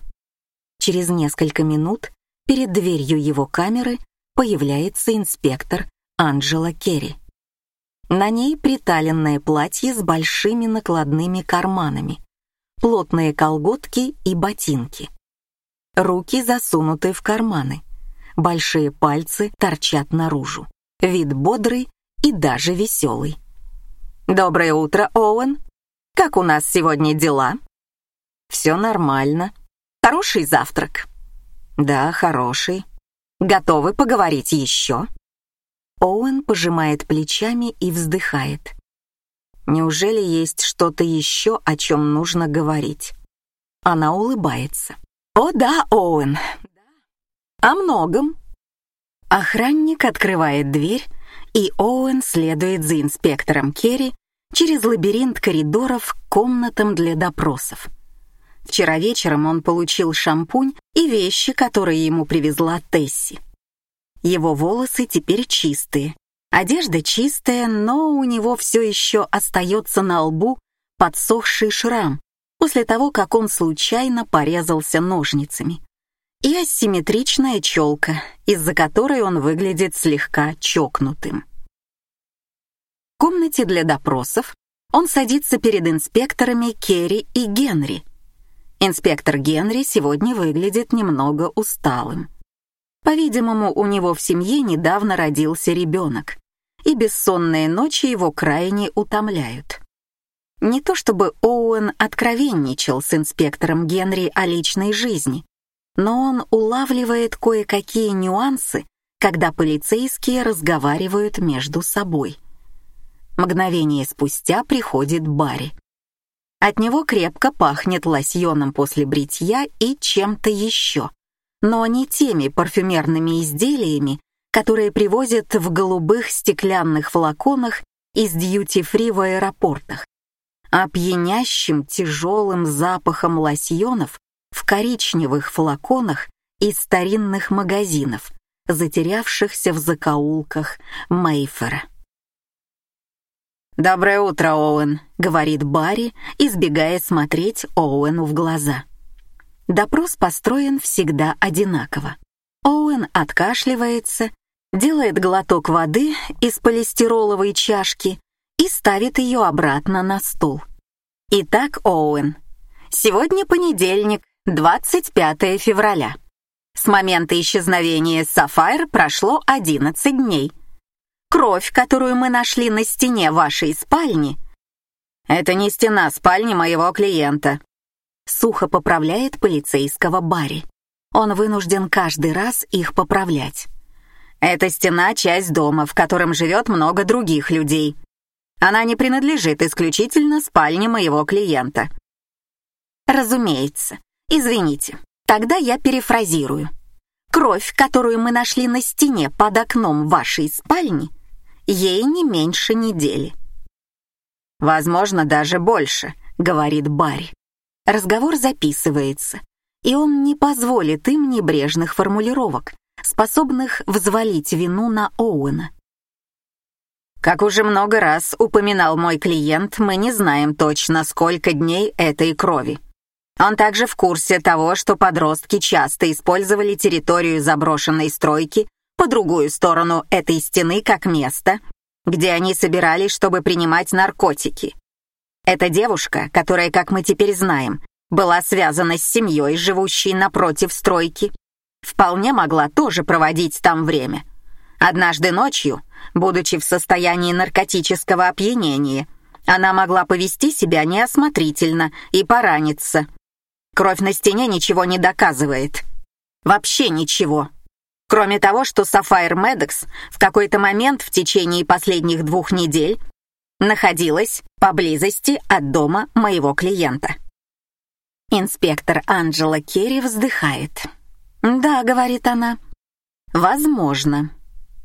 Через несколько минут перед дверью его камеры появляется инспектор Анджела Керри. На ней приталенное платье с большими накладными карманами, плотные колготки и ботинки. Руки засунуты в карманы, большие пальцы торчат наружу. Вид бодрый и даже веселый. «Доброе утро, Оуэн! Как у нас сегодня дела?» «Все нормально. Хороший завтрак?» «Да, хороший. Готовы поговорить еще?» Оуэн пожимает плечами и вздыхает. Неужели есть что-то еще, о чем нужно говорить? Она улыбается. О да, Оуэн. О многом. Охранник открывает дверь, и Оуэн следует за инспектором Керри через лабиринт коридоров к комнатам для допросов. Вчера вечером он получил шампунь и вещи, которые ему привезла Тесси. Его волосы теперь чистые, одежда чистая, но у него все еще остается на лбу подсохший шрам после того, как он случайно порезался ножницами. И асимметричная челка, из-за которой он выглядит слегка чокнутым. В комнате для допросов он садится перед инспекторами Керри и Генри. Инспектор Генри сегодня выглядит немного усталым. По-видимому, у него в семье недавно родился ребенок, и бессонные ночи его крайне утомляют. Не то чтобы Оуэн откровенничал с инспектором Генри о личной жизни, но он улавливает кое-какие нюансы, когда полицейские разговаривают между собой. Мгновение спустя приходит Барри. От него крепко пахнет лосьоном после бритья и чем-то еще но не теми парфюмерными изделиями, которые привозят в голубых стеклянных флаконах из дьюти-фри в аэропортах, а пьянящим тяжелым запахом лосьонов в коричневых флаконах из старинных магазинов, затерявшихся в закоулках Мейфера. «Доброе утро, Оуэн», — говорит Барри, избегая смотреть Оуэну в глаза. Допрос построен всегда одинаково. Оуэн откашливается, делает глоток воды из полистироловой чашки и ставит ее обратно на стол. Итак, Оуэн, сегодня понедельник, 25 февраля. С момента исчезновения Сафайр прошло 11 дней — Кровь, которую мы нашли на стене вашей спальни, это не стена спальни моего клиента. Сухо поправляет полицейского Барри. Он вынужден каждый раз их поправлять. Эта стена — часть дома, в котором живет много других людей. Она не принадлежит исключительно спальне моего клиента. Разумеется. Извините. Тогда я перефразирую. Кровь, которую мы нашли на стене под окном вашей спальни, ей не меньше недели. «Возможно, даже больше», — говорит Барри. Разговор записывается, и он не позволит им небрежных формулировок, способных взвалить вину на Оуэна. Как уже много раз упоминал мой клиент, мы не знаем точно, сколько дней этой крови. Он также в курсе того, что подростки часто использовали территорию заброшенной стройки по другую сторону этой стены как место, где они собирались, чтобы принимать наркотики. Эта девушка, которая, как мы теперь знаем, была связана с семьей, живущей напротив стройки, вполне могла тоже проводить там время. Однажды ночью, будучи в состоянии наркотического опьянения, она могла повести себя неосмотрительно и пораниться. Кровь на стене ничего не доказывает. Вообще ничего. Кроме того, что Сафайр Медекс в какой-то момент в течение последних двух недель находилась поблизости от дома моего клиента. Инспектор Анджела Керри вздыхает. «Да», — говорит она, — «возможно,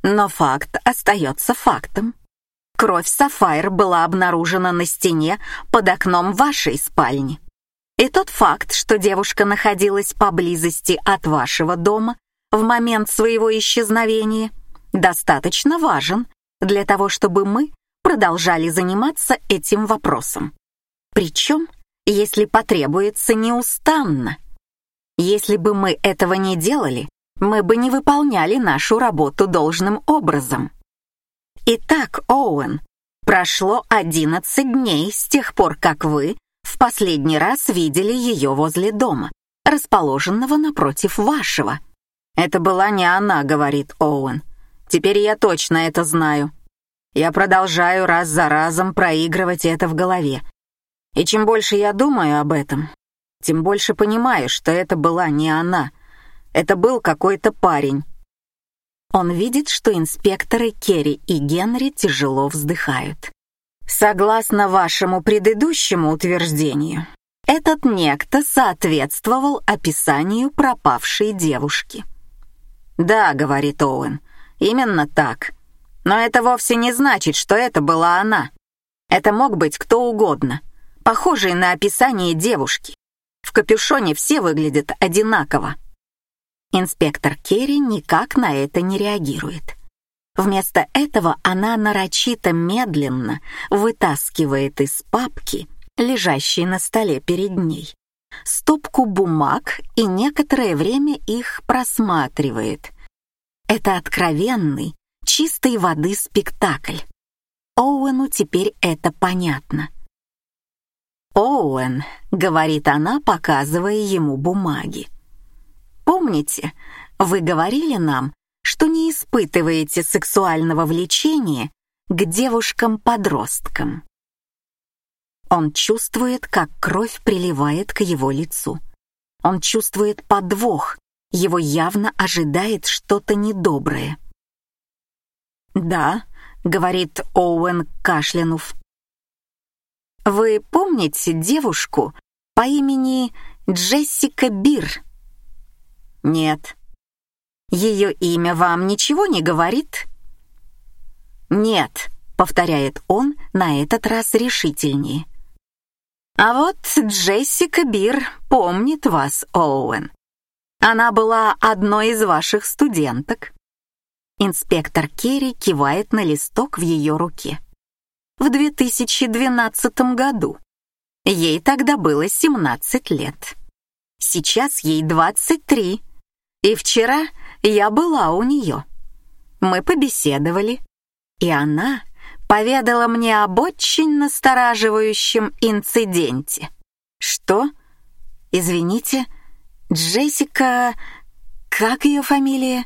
но факт остается фактом. Кровь Сафайр была обнаружена на стене под окном вашей спальни. И тот факт, что девушка находилась поблизости от вашего дома, в момент своего исчезновения достаточно важен для того, чтобы мы продолжали заниматься этим вопросом. Причем, если потребуется, неустанно. Если бы мы этого не делали, мы бы не выполняли нашу работу должным образом. Итак, Оуэн, прошло 11 дней с тех пор, как вы в последний раз видели ее возле дома, расположенного напротив вашего. «Это была не она», — говорит Оуэн. «Теперь я точно это знаю. Я продолжаю раз за разом проигрывать это в голове. И чем больше я думаю об этом, тем больше понимаю, что это была не она. Это был какой-то парень». Он видит, что инспекторы Керри и Генри тяжело вздыхают. Согласно вашему предыдущему утверждению, этот некто соответствовал описанию пропавшей девушки. «Да», — говорит Оуэн, — «именно так. Но это вовсе не значит, что это была она. Это мог быть кто угодно, похожий на описание девушки. В капюшоне все выглядят одинаково». Инспектор Керри никак на это не реагирует. Вместо этого она нарочито медленно вытаскивает из папки, лежащей на столе перед ней, стопку бумаг и некоторое время их просматривает. Это откровенный, чистой воды спектакль. Оуэну теперь это понятно. «Оуэн», — говорит она, показывая ему бумаги. «Помните, вы говорили нам, что не испытываете сексуального влечения к девушкам-подросткам?» Он чувствует, как кровь приливает к его лицу. Он чувствует подвох, его явно ожидает что-то недоброе. «Да», — говорит Оуэн, кашлянув. «Вы помните девушку по имени Джессика Бир?» «Нет». Ее имя вам ничего не говорит?» «Нет», — повторяет он на этот раз решительнее. «А вот Джессика Бир помнит вас, Оуэн. Она была одной из ваших студенток». Инспектор Керри кивает на листок в ее руке. В 2012 году. Ей тогда было 17 лет. Сейчас ей 23. И вчера я была у нее. Мы побеседовали, и она поведала мне об очень настораживающем инциденте. Что? Извините, Джессика... Как ее фамилия?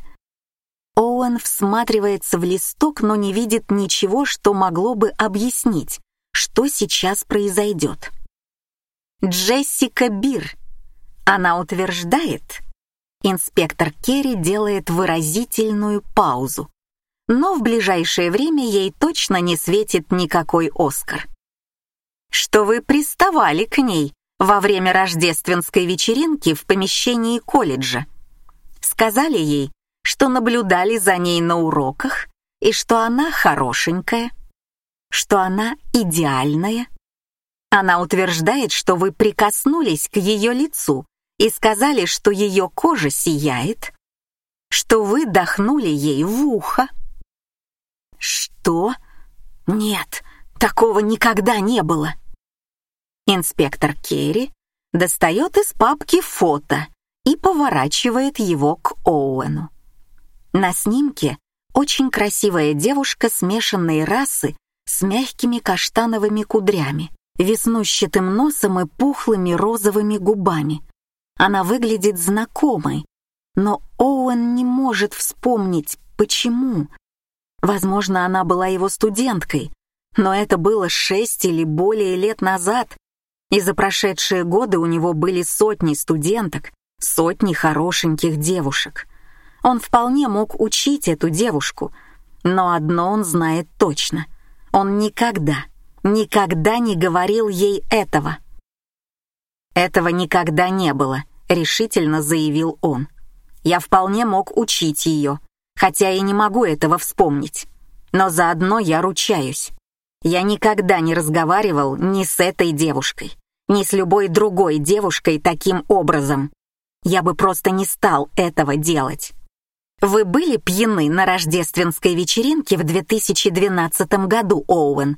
Оуэн всматривается в листок, но не видит ничего, что могло бы объяснить, что сейчас произойдет. Джессика Бир. Она утверждает, Инспектор Керри делает выразительную паузу. Но в ближайшее время ей точно не светит никакой Оскар. Что вы приставали к ней во время рождественской вечеринки в помещении колледжа? Сказали ей, что наблюдали за ней на уроках и что она хорошенькая, что она идеальная. Она утверждает, что вы прикоснулись к ее лицу и сказали, что ее кожа сияет, что вы дохнули ей в ухо. Что? Нет, такого никогда не было. Инспектор Керри достает из папки фото и поворачивает его к Оуэну. На снимке очень красивая девушка смешанной расы с мягкими каштановыми кудрями, веснущатым носом и пухлыми розовыми губами. Она выглядит знакомой, но Оуэн не может вспомнить, почему. Возможно, она была его студенткой, но это было шесть или более лет назад, и за прошедшие годы у него были сотни студенток, сотни хорошеньких девушек. Он вполне мог учить эту девушку, но одно он знает точно. Он никогда, никогда не говорил ей этого. «Этого никогда не было», — решительно заявил он. «Я вполне мог учить ее, хотя и не могу этого вспомнить. Но заодно я ручаюсь. Я никогда не разговаривал ни с этой девушкой, ни с любой другой девушкой таким образом. Я бы просто не стал этого делать». «Вы были пьяны на рождественской вечеринке в 2012 году, Оуэн?»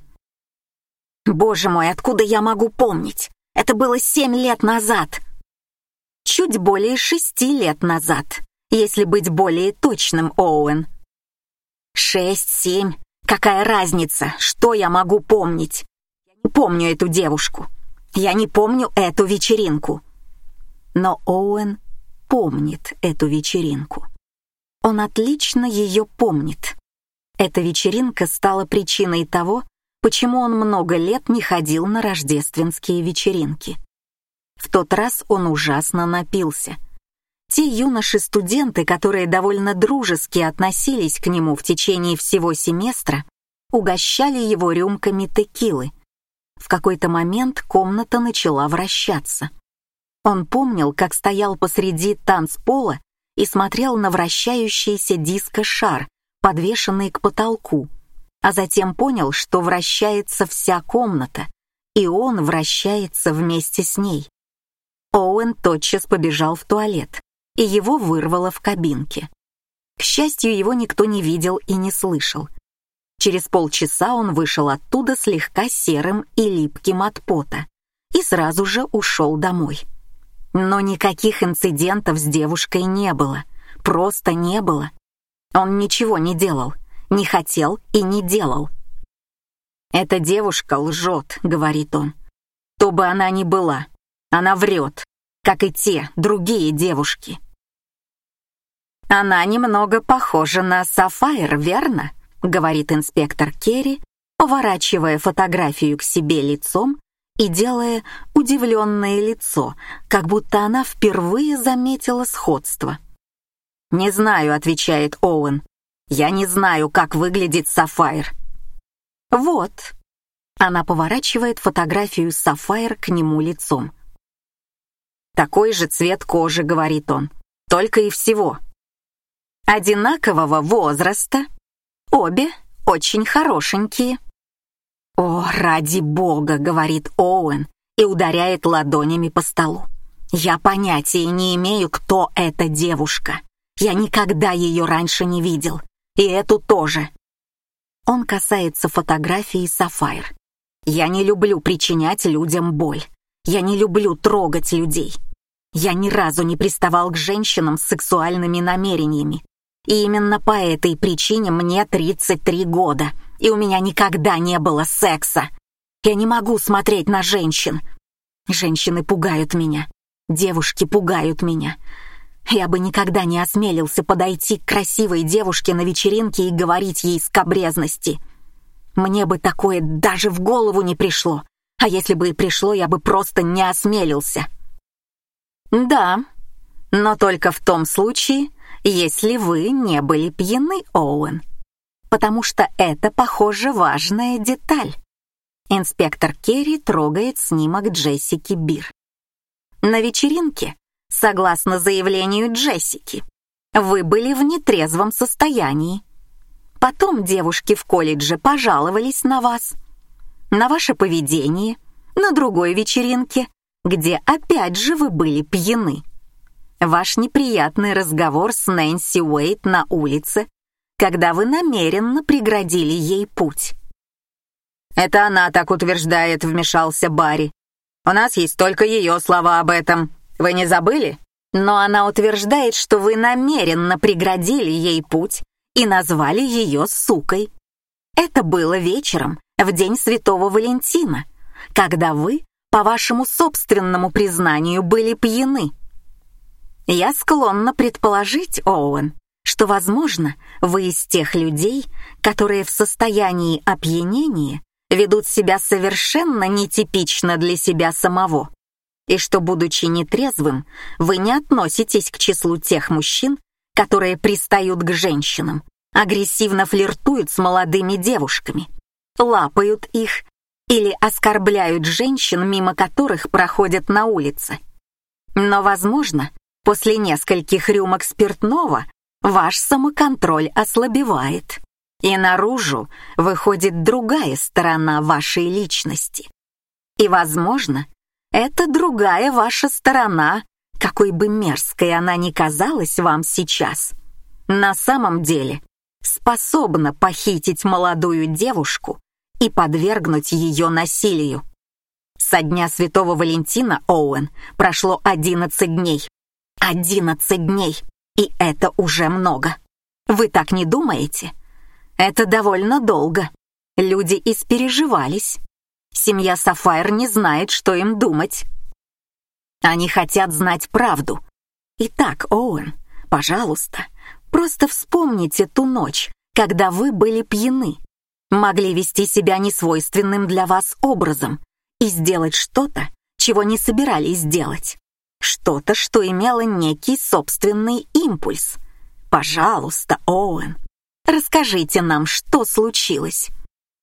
«Боже мой, откуда я могу помнить? Это было семь лет назад. Чуть более шести лет назад, если быть более точным, Оуэн. Шесть, семь. Какая разница, что я могу помнить? Я не помню эту девушку. Я не помню эту вечеринку. Но Оуэн помнит эту вечеринку. Он отлично ее помнит. Эта вечеринка стала причиной того, почему он много лет не ходил на рождественские вечеринки. В тот раз он ужасно напился. Те юноши-студенты, которые довольно дружески относились к нему в течение всего семестра, угощали его рюмками текилы. В какой-то момент комната начала вращаться. Он помнил, как стоял посреди танцпола и смотрел на вращающийся диско-шар, подвешенный к потолку, а затем понял, что вращается вся комната, и он вращается вместе с ней. Оуэн тотчас побежал в туалет, и его вырвало в кабинке. К счастью, его никто не видел и не слышал. Через полчаса он вышел оттуда слегка серым и липким от пота и сразу же ушел домой. Но никаких инцидентов с девушкой не было, просто не было. Он ничего не делал — не хотел и не делал. «Эта девушка лжет», — говорит он. «То бы она ни была, она врет, как и те другие девушки». «Она немного похожа на Сафайр, верно?» — говорит инспектор Керри, поворачивая фотографию к себе лицом и делая удивленное лицо, как будто она впервые заметила сходство. «Не знаю», — отвечает Оуэн. Я не знаю, как выглядит Сафайр. Вот. Она поворачивает фотографию Сафайр к нему лицом. Такой же цвет кожи, говорит он. Только и всего. одинакового возраста, обе очень хорошенькие. «О, ради бога!» — говорит Оуэн и ударяет ладонями по столу. «Я понятия не имею, кто эта девушка. Я никогда ее раньше не видел. И эту тоже». Он касается фотографии Сафайр. «Я не люблю причинять людям боль. Я не люблю трогать людей. Я ни разу не приставал к женщинам с сексуальными намерениями. И именно по этой причине мне 33 года, и у меня никогда не было секса. Я не могу смотреть на женщин. Женщины пугают меня. Девушки пугают меня. Я бы никогда не осмелился подойти к красивой девушке на вечеринке и говорить ей скобрезности. Мне бы такое даже в голову не пришло. А если бы и пришло, я бы просто не осмелился. Да, но только в том случае, если вы не были пьяны, Оуэн. Потому что это, похоже, важная деталь. Инспектор Керри трогает снимок Джессики Бир. На вечеринке, согласно заявлению Джессики, вы были в нетрезвом состоянии. Потом девушки в колледже пожаловались на вас, на ваше поведение, на другой вечеринке, где опять же вы были пьяны. Ваш неприятный разговор с Нэнси Уэйт на улице, когда вы намеренно преградили ей путь. «Это она так утверждает», — вмешался Барри. «У нас есть только ее слова об этом. Вы не забыли?» «Но она утверждает, что вы намеренно преградили ей путь и назвали ее сукой. Это было вечером, в день Святого Валентина, когда вы, по вашему собственному признанию, были пьяны. Я склонна предположить, Оуэн, что, возможно, вы из тех людей, которые в состоянии опьянения ведут себя совершенно нетипично для себя самого, и что, будучи нетрезвым, вы не относитесь к числу тех мужчин, которые пристают к женщинам, агрессивно флиртуют с молодыми девушками, лапают их или оскорбляют женщин, мимо которых проходят на улице. Но, возможно, После нескольких рюмок спиртного ваш самоконтроль ослабевает, и наружу выходит другая сторона вашей личности. И, возможно, это другая ваша сторона, какой бы мерзкой она ни казалась вам сейчас, на самом деле способна похитить молодую девушку и подвергнуть ее насилию. Со дня Святого Валентина, Оуэн, прошло 11 дней. Одиннадцать дней, и это уже много. Вы так не думаете? Это довольно долго. Люди испереживались. Семья Сафайр не знает, что им думать. Они хотят знать правду. Итак, Оуэн, пожалуйста, просто вспомните ту ночь, когда вы были пьяны, могли вести себя несвойственным для вас образом и сделать что-то, чего не собирались делать. Что-то, что имело некий собственный импульс. Пожалуйста, Оуэн, расскажите нам, что случилось.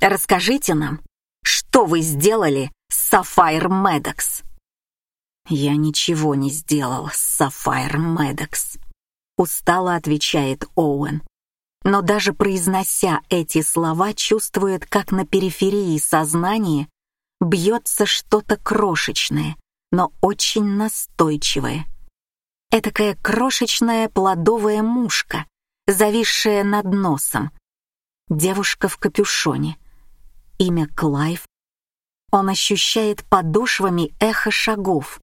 Расскажите нам, что вы сделали с Сафайр Медокс. Я ничего не сделал с Сафайр Медокс. Устало отвечает Оуэн. Но даже произнося эти слова, чувствует, как на периферии сознания бьется что-то крошечное, но очень настойчивое. Этакая крошечная плодовая мушка, зависшая над носом. Девушка в капюшоне. Имя Клайв. Он ощущает подошвами эхо шагов.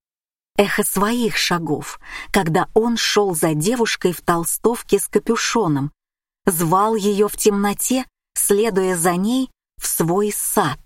Эхо своих шагов, когда он шел за девушкой в толстовке с капюшоном, звал ее в темноте, следуя за ней в свой сад.